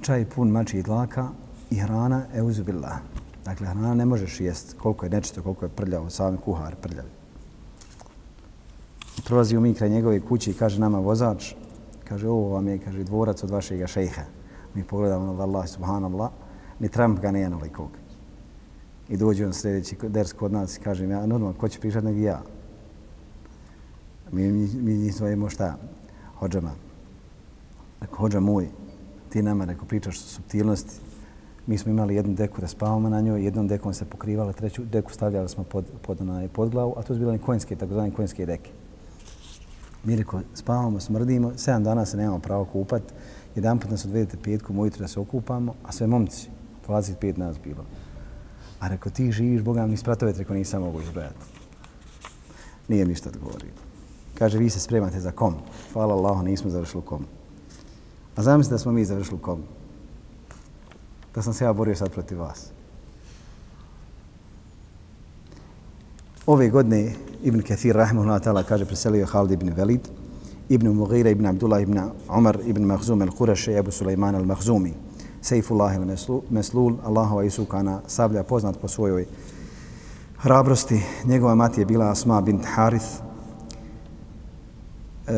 čaj pun mači i dlaka i hrana euzubillah. Dakle, hrana ne možeš jest koliko je nečisto, koliko je prljavo, sam kuhar prljavi. Prolazimo mi kraj njegove kuće i kaže nama vozač, kaže ovo vam je kaže, dvorac od vašeg šejha. Mi pogledamo na Allah subhanallah, ni Trump ga nije nalikog. I dođe on sljedeći ders kod nas i kažem ja, normalno, ko će pričati nego ja? Mi, mi, mi nismo imamo šta, hođama. Rekao, hođa moj, ti nama, rekao, pričaš o subtilnosti. Mi smo imali jednu deku da spavamo na njoj, jednom dekom se pokrivala, treću deku stavljali smo pod, pod, onaj, pod glavu, a to su bile konjske, takozvane konjske deke. Mi rekao, spavamo, smrdimo, sedam dana se nemamo pravo kupat, jedan put nas odvedete petkom ujutro da se okupamo, a sve momci, 25 nas bilo. A rekao, ti živiš, Boga mi spratove, rekao, nisam mogu izbrojati. Nije ništa odgovorio. Kaže, vi se spremate za kom. Hvala Allahu, nismo završili kom. A zamislite da smo mi završili kom. Da sam se ja borio sad protiv vas. Ove godine Ibn Kathir, rahimahullah ta'ala, kaže, preselio Khalid ibn Velid, Ibn Mughira ibn Abdullah ibn Umar ibn Mahzum al-Qurashi, Abu Sulaiman al-Mahzumi, Sejfullah il-Meslul, Allahova Isukana, sablja poznat po svojoj hrabrosti. Njegova mati je bila Asma bint Harith. E,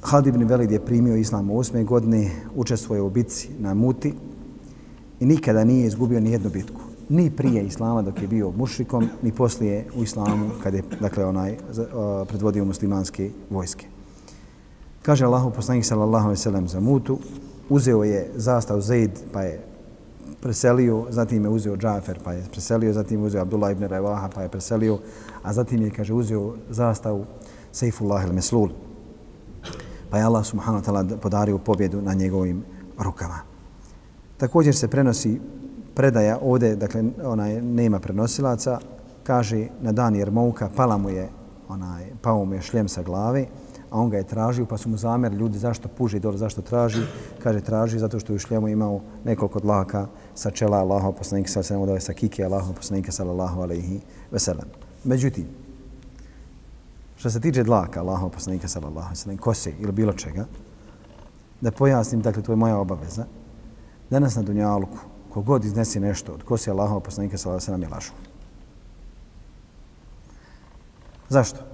Khalid ibn Velid je primio islam u osme godine, učestvuje u bitci na Muti i nikada nije izgubio ni jednu bitku. Ni prije islama dok je bio mušrikom, ni poslije u islamu kad je dakle, onaj, predvodio muslimanske vojske. Kaže Allahu poslanik sallallahu alejhi ve sellem za Mutu, uzeo je zastav Zaid pa je preselio, zatim je uzeo Džafer pa je preselio, zatim je uzeo Abdullah ibn Revaha pa je preselio, a zatim je, kaže, uzeo zastavu Sejfullah il-Meslul. Pa je Allah subhanahu wa ta'ala podario pobjedu na njegovim rukama. Također se prenosi predaja ovdje, dakle, onaj, nema prenosilaca, kaže na dan Jermouka pala mu je, onaj, pao mu je šljem sa glave, a on ga je tražio, pa su mu zamer ljudi zašto puži dole, zašto traži. Kaže, traži zato što je u šljemu imao nekoliko dlaka sa čela Allaha poslanika sa alejhi ve sa kike Allaha poslanika sallallahu alaihi veselam. Međutim, što se tiče dlaka Allaha poslanika sallallahu alaihi veselam, kose ili bilo čega, da pojasnim, dakle, to je moja obaveza, danas na Dunjaluku, kogod iznesi nešto od kose Allaha poslanika sallallahu alaihi veselam je lažu. Zašto?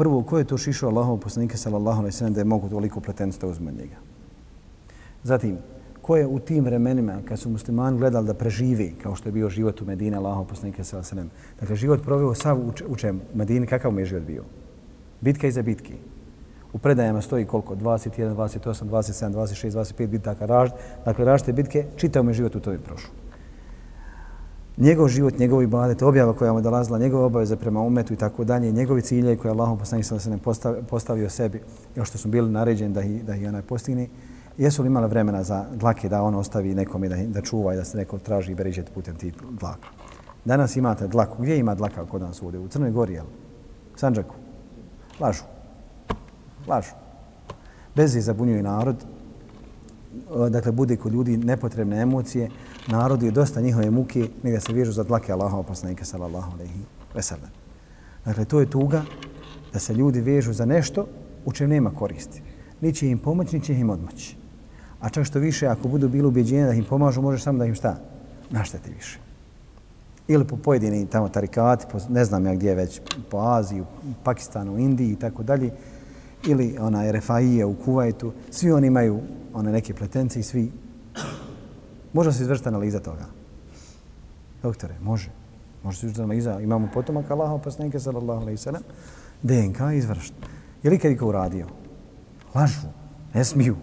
Prvo, ko je to šišao Allahov poslanika sallallahu alejhi ve sellem da je mogu toliko pletenstva uzme njega? Zatim, ko je u tim vremenima kad su muslimani gledali da preživi kao što je bio život u Medini Allahov poslanika sallallahu alejhi ve sellem, dakle život proveo sav u, čemu? U Medini kakav mu je život bio? Bitka iza bitki. U predajama stoji koliko? 21, 28, 27, 26, 25 bitaka. Raž, dakle, ražite bitke, čitao mu je život u toj prošlu njegov život, njegov ibadet, objava koja mu je dolazila, njegove obaveze prema umetu i tako dalje, njegovi cilje koje Allah poslanik sa se ne postavio, sebi, još što su bili naređeni da ih, da ih onaj postigni, jesu li imali vremena za dlake da on ostavi nekome da, da čuva i da se neko traži i beriđet putem tih dlaka. Danas imate dlaku. Gdje ima dlaka kod nas ovdje? U Crnoj Gori, jel? U Sanđaku? Lažu. Lažu. Bez je zabunjuju narod. Dakle, bude kod ljudi nepotrebne emocije, narodu je dosta njihove muke nego se vježu za dlake Allahova poslanika sallallahu alejhi ve sellem. Dakle, to je tuga da se ljudi vežu za nešto u čem nema koristi. Niće im pomoći, niće im odmoći. A čak što više, ako budu bili ubeđeni da im pomažu, može samo da im šta? Našteti više. Ili po pojedini tamo tarikati, po, ne znam ja gdje već, po Aziji, Pakistanu, Indiji i tako dalje, ili ona Refaije u Kuvajtu, svi oni imaju one neke pletence i svi Može se izvršiti analiza toga? Doktore, može. Može se izvršiti analiza. Imamo potomak Allaha, poslanika sallallahu alaihi sallam. DNK izvršiti. Je li kad iko uradio? Lažu. Ne smiju.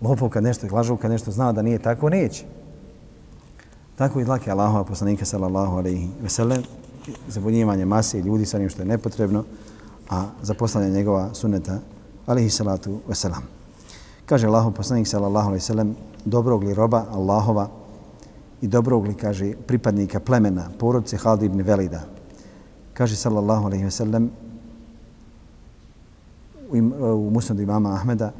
Lopov kad nešto lažu, kad nešto zna da nije tako, neće. Tako i dlake Allahova poslanika sallallahu alaihi ve sellem, zabunjivanje mase ljudi sa njim što je nepotrebno, a zapostavljanje njegova sunneta alaihi salatu ve selam. Kaže Allahov poslanik sallallahu alejhi ve sellem dobrog li roba Allahova i dobrog li kaže pripadnika plemena porodice Halid ibn Velida. Kaže sallallahu alejhi ve sellem u, e, u musnadu imama Ahmeda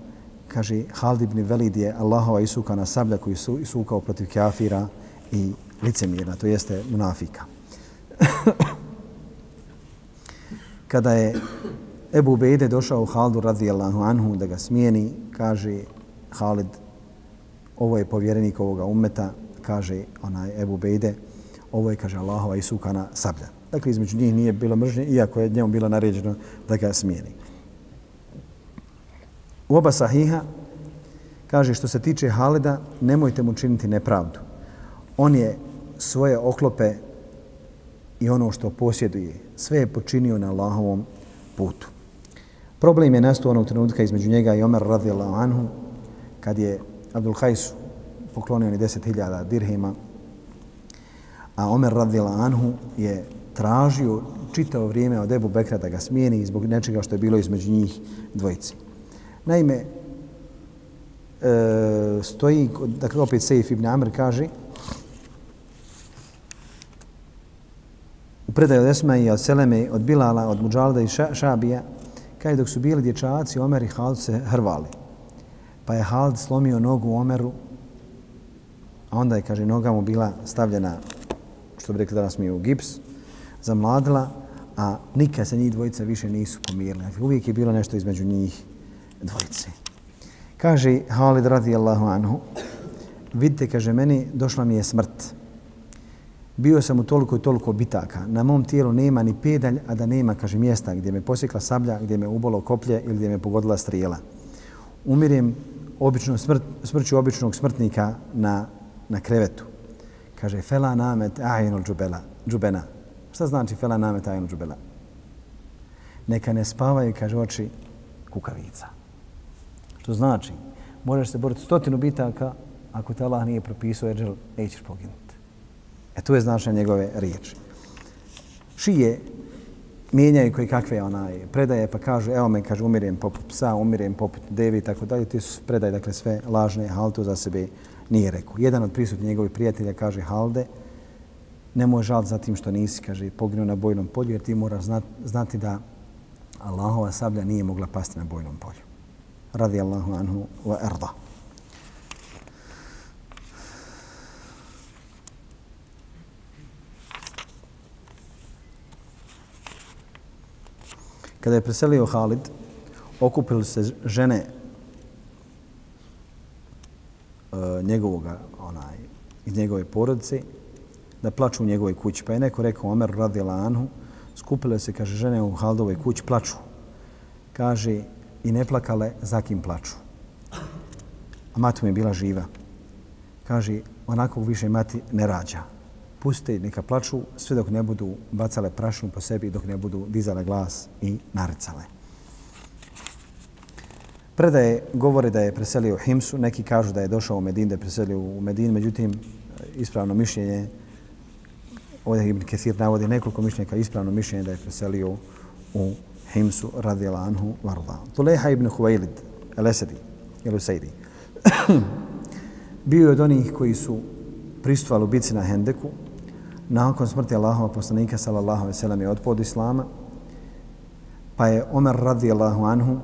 kaže Halid ibn Velid je Allahova isukana sablja koju su isukao protiv kafira i licemirna, to jeste munafika. Kada je Ebu Bejde došao u Haldu radijallahu anhu da ga smijeni, kaže Halid, ovo je povjerenik ovoga ummeta, kaže onaj Ebu Bejde, ovo je, kaže Allahova isukana sablja. Dakle, između njih nije bilo mržnje, iako je njemu bilo naređeno da ga smijeni. U oba sahiha kaže što se tiče Halida, nemojte mu činiti nepravdu. On je svoje oklope i ono što posjeduje, sve je počinio na Allahovom putu. Problem je nastao onog trenutka između njega i Omer radijallahu anhu, kad je Abdul Hajsu poklonio ni 10.000 dirhima, a Omer radijallahu anhu je tražio čitao vrijeme od Ebu Bekra da ga smijeni zbog nečega što je bilo između njih dvojici. Naime, e, stoji, dakle opet Sejf ibn Amr kaže, u predaju od Esma i od Seleme, od Bilala, od Muđalda i Šabija, kaže dok su bili dječaci, Omer i Halid se hrvali. Pa je Halid slomio nogu Omeru, a onda je, kaže, noga mu bila stavljena, što bi rekli danas mi, u gips, zamladila, a nikad se njih dvojica više nisu pomirili. Znači, dakle, uvijek je bilo nešto između njih dvojice. Kaže Halid radijallahu anhu, vidite, kaže, meni došla mi je smrt. Bio sam u toliko i toliko bitaka. Na mom tijelu nema ni pedalj, a da nema, kaže, mjesta gdje me posjekla sablja, gdje me ubolo koplje ili gdje me pogodila strijela. Umirem obično smrt, smrću običnog smrtnika na, na krevetu. Kaže, fela namet ajinul džubela, džubena. Šta znači fela namet ajinul džubela? Neka ne spavaju, kaže, oči kukavica. Što znači, možeš se boriti stotinu bitaka, ako te Allah nije propisao, jer nećeš poginuti. E tu je značaj njegove riječi. Šije mijenjaju koji kakve onaj predaje, pa kažu, evo me, kaže, umirem poput psa, umirem poput devi i tako dalje. Ti su predaje, dakle, sve lažne, Halde za sebe nije rekao. Jedan od prisutnih njegovih prijatelja kaže, Halde, nemoj žal za tim što nisi, kaže, poginuo na bojnom polju, jer ti moraš znati da Allahova sablja nije mogla pasti na bojnom polju. Radi Allahu anhu wa erda. Kada je preselio Halid, okupili se žene e, njegovoga, onaj, iz njegove porodice, da plaču u njegovoj kući. Pa je neko rekao, Omer radila Anhu, skupile se, kaže, žene u Haldovoj kući, plaču. Kaže, i ne plakale, za kim plaču. A matu mi je bila živa. Kaže, onako više mati ne rađa puste neka plaču sve dok ne budu bacale prašnu po sebi, dok ne budu dizale glas i naricale. Predaje govore da je preselio Himsu, neki kažu da je došao u Medin, da je preselio u Medin, međutim, ispravno mišljenje, ovdje Ibn Kethir navodi nekoliko mišljenja ispravno mišljenje da je preselio u Himsu radijala anhu varda. Tuleha ibn Huwailid, el-Esedi, ili Sejdi, bio je od onih koji su pristovali u bici na Hendeku, nakon smrti Allahova poslanika sallallahu alejhi ve sellem je otpod islama pa je Omer radijallahu anhu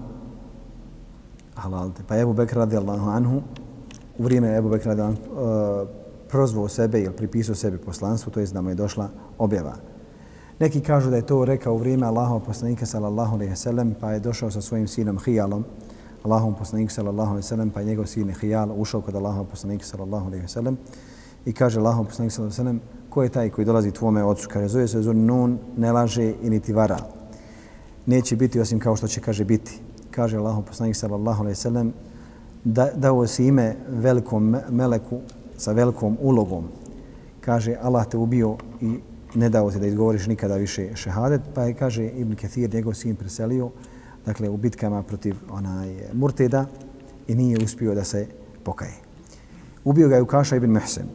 halalte pa je Abu Bekr radijallahu anhu u vrijeme Abu Bekr radijallahu anhu uh, prozvao sebe ili pripisao sebi poslanstvo to jest da mu je došla objava. Neki kažu da je to rekao u vrijeme Allahova poslanika sallallahu alejhi ve sellem pa je došao sa svojim sinom Hijalom. Allahov poslaniku sallallahu alejhi ve sellem pa je njegov sin Hijal ušao kod Allahov poslanika sallallahu alejhi ve sellem i kaže Allahov poslaniku sallallahu alejhi ve sellem ko je taj koji dolazi tvome ocu? Kaže, zove se Zun Nun, ne laže i niti vara. Neće biti osim kao što će, kaže, biti. Kaže Allahom poslanik sallallahu alaihi sallam, da, dao si ime velikom meleku sa velikom ulogom. Kaže, Allah te ubio i ne dao ti da izgovoriš nikada više šehadet, pa je, kaže, Ibn Kathir, njegov sin preselio, dakle, u bitkama protiv onaj Murteda i nije uspio da se pokaje. Ubio ga je Ukaša ibn Mehsen.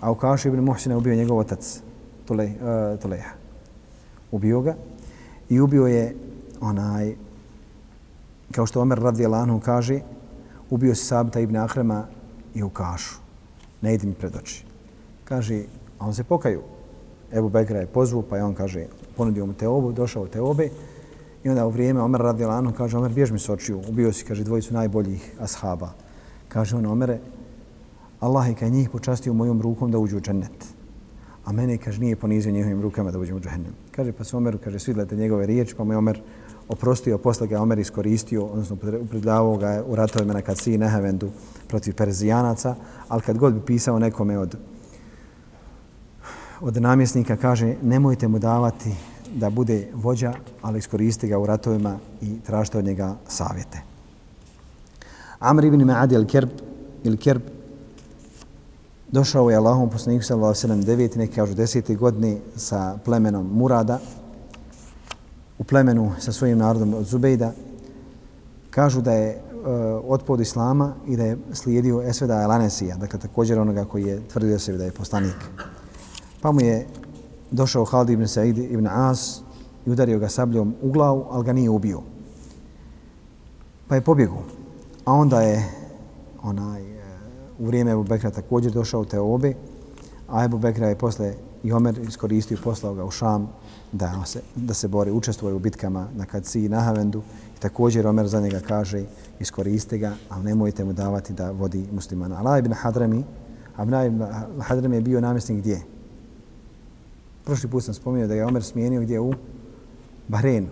A Ukaš ibn Muhsin ubio njegov otac, Tulej, e, uh, Tulejha. Ubio ga i ubio je onaj, kao što Omer radi kaže, ubio se Sabita ibn Ahrema i Ukašu. Ne idi mi pred oči. Kaže, a on se pokaju. Ebu Bekra je pozvu, pa je on kaže, ponudio mu te obu, došao te obe. I onda u vrijeme Omer radi kaže, Omer, bjež mi s očiju. Ubio si, kaže, dvojicu najboljih ashaba. Kaže on, Omere, Allah je kaj njih počastio mojom rukom da uđu u džennet. A mene, kaže, nije ponizio njihovim rukama da uđu u džennet. Kaže, pa se Omer, kaže, svidlete njegove riječi, pa mu je Omer oprostio, posle ga je Omer iskoristio, odnosno upredljavao ga u ratovima na Kaciji i protiv Perzijanaca, ali kad god bi pisao nekome od, od namjesnika, kaže nemojte mu davati da bude vođa, ali iskoristi ga u ratovima i tražite od njega savjete. Amr ibn Ma'adi al-Kerb, il-Kerb, došao je Allahom poslaniku sallallahu alejhi ve sellem 9 neki kažu 10. godine sa plemenom Murada u plemenu sa svojim narodom od Zubejda kažu da je uh, otpod islama i da je slijedio Esveda Elanesija, dakle također onoga koji je tvrdio se da je poslanik. Pa mu je došao Halid ibn Sa'id ibn As i udario ga sabljom u glavu, ali ga nije ubio. Pa je pobjegao. A onda je onaj, u vrijeme Ebu Bekra također došao te obe, a Ebu Bekra je posle i Omer iskoristio i poslao ga u Šam da se, da se bori, učestvuje u bitkama na Kaci i na Havendu. I također Omer za njega kaže iskoriste ga, ali nemojte mu davati da vodi muslimana. Ala ibn Hadrami, Abna ibn Hadrami je bio namjesnik gdje? Prošli put sam spomenuo da je Omer smijenio gdje u Bahrenu.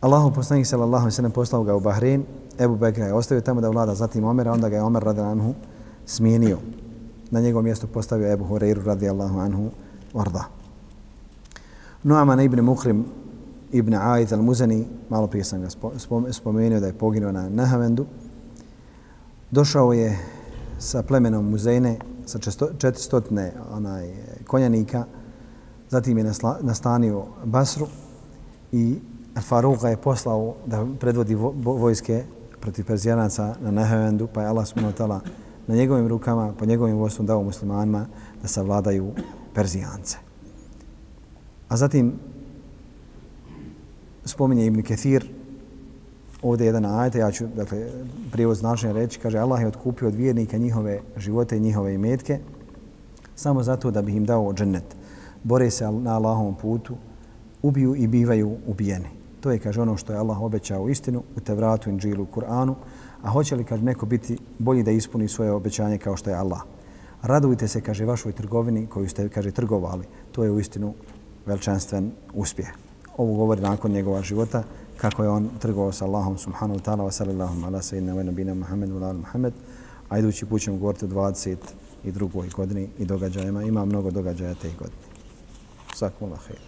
Allahu poslanik sallallahu alejhi ve sellem poslao ga u Bahrein, Ebu Bekra je ostavio tamo da vlada, zatim Omer, onda ga je Omer radi anhu smijenio. Na njegovom mjestu postavio Ebu Hurajru radijallahu anhu orda. Nuaman ibn Mukrim ibn Aid al-Muzani, malo prije sam ga spomenuo da je poginuo na Nahavendu, došao je sa plemenom Muzejne, sa 400 onaj, konjanika, zatim je nastanio Basru i Faruqa je poslao da predvodi vojske protiv Perzijanaca na Nehevendu, pa je Allah subhanahu na njegovim rukama, po njegovim vodstvom dao muslimanima da savladaju Perzijance. A zatim spominje Ibn Kethir, ovdje je jedan ajet, ja ću dakle, prijevod značenja reći, kaže Allah je otkupio od vjernika njihove živote i njihove imetke samo zato da bi im dao džennet. Bore se na Allahovom putu, ubiju i bivaju ubijeni. To je, kaže, ono što je Allah obećao istinu u Tevratu, Inđilu, Kur'anu, a hoće li, kaže, neko biti bolji da ispuni svoje obećanje kao što je Allah. Radujte se, kaže, vašoj trgovini koju ste, kaže, trgovali. To je u istinu veličanstven uspjeh. Ovo govori nakon njegova života, kako je on trgovao sa Allahom subhanahu wa ta'ala wa sallallahu ala sayyidina wa nabina Muhammed wa ala Muhammed. A idući put ćemo govoriti o 22. godini i događajima. Ima mnogo događaja te godine. Sakumullah khair.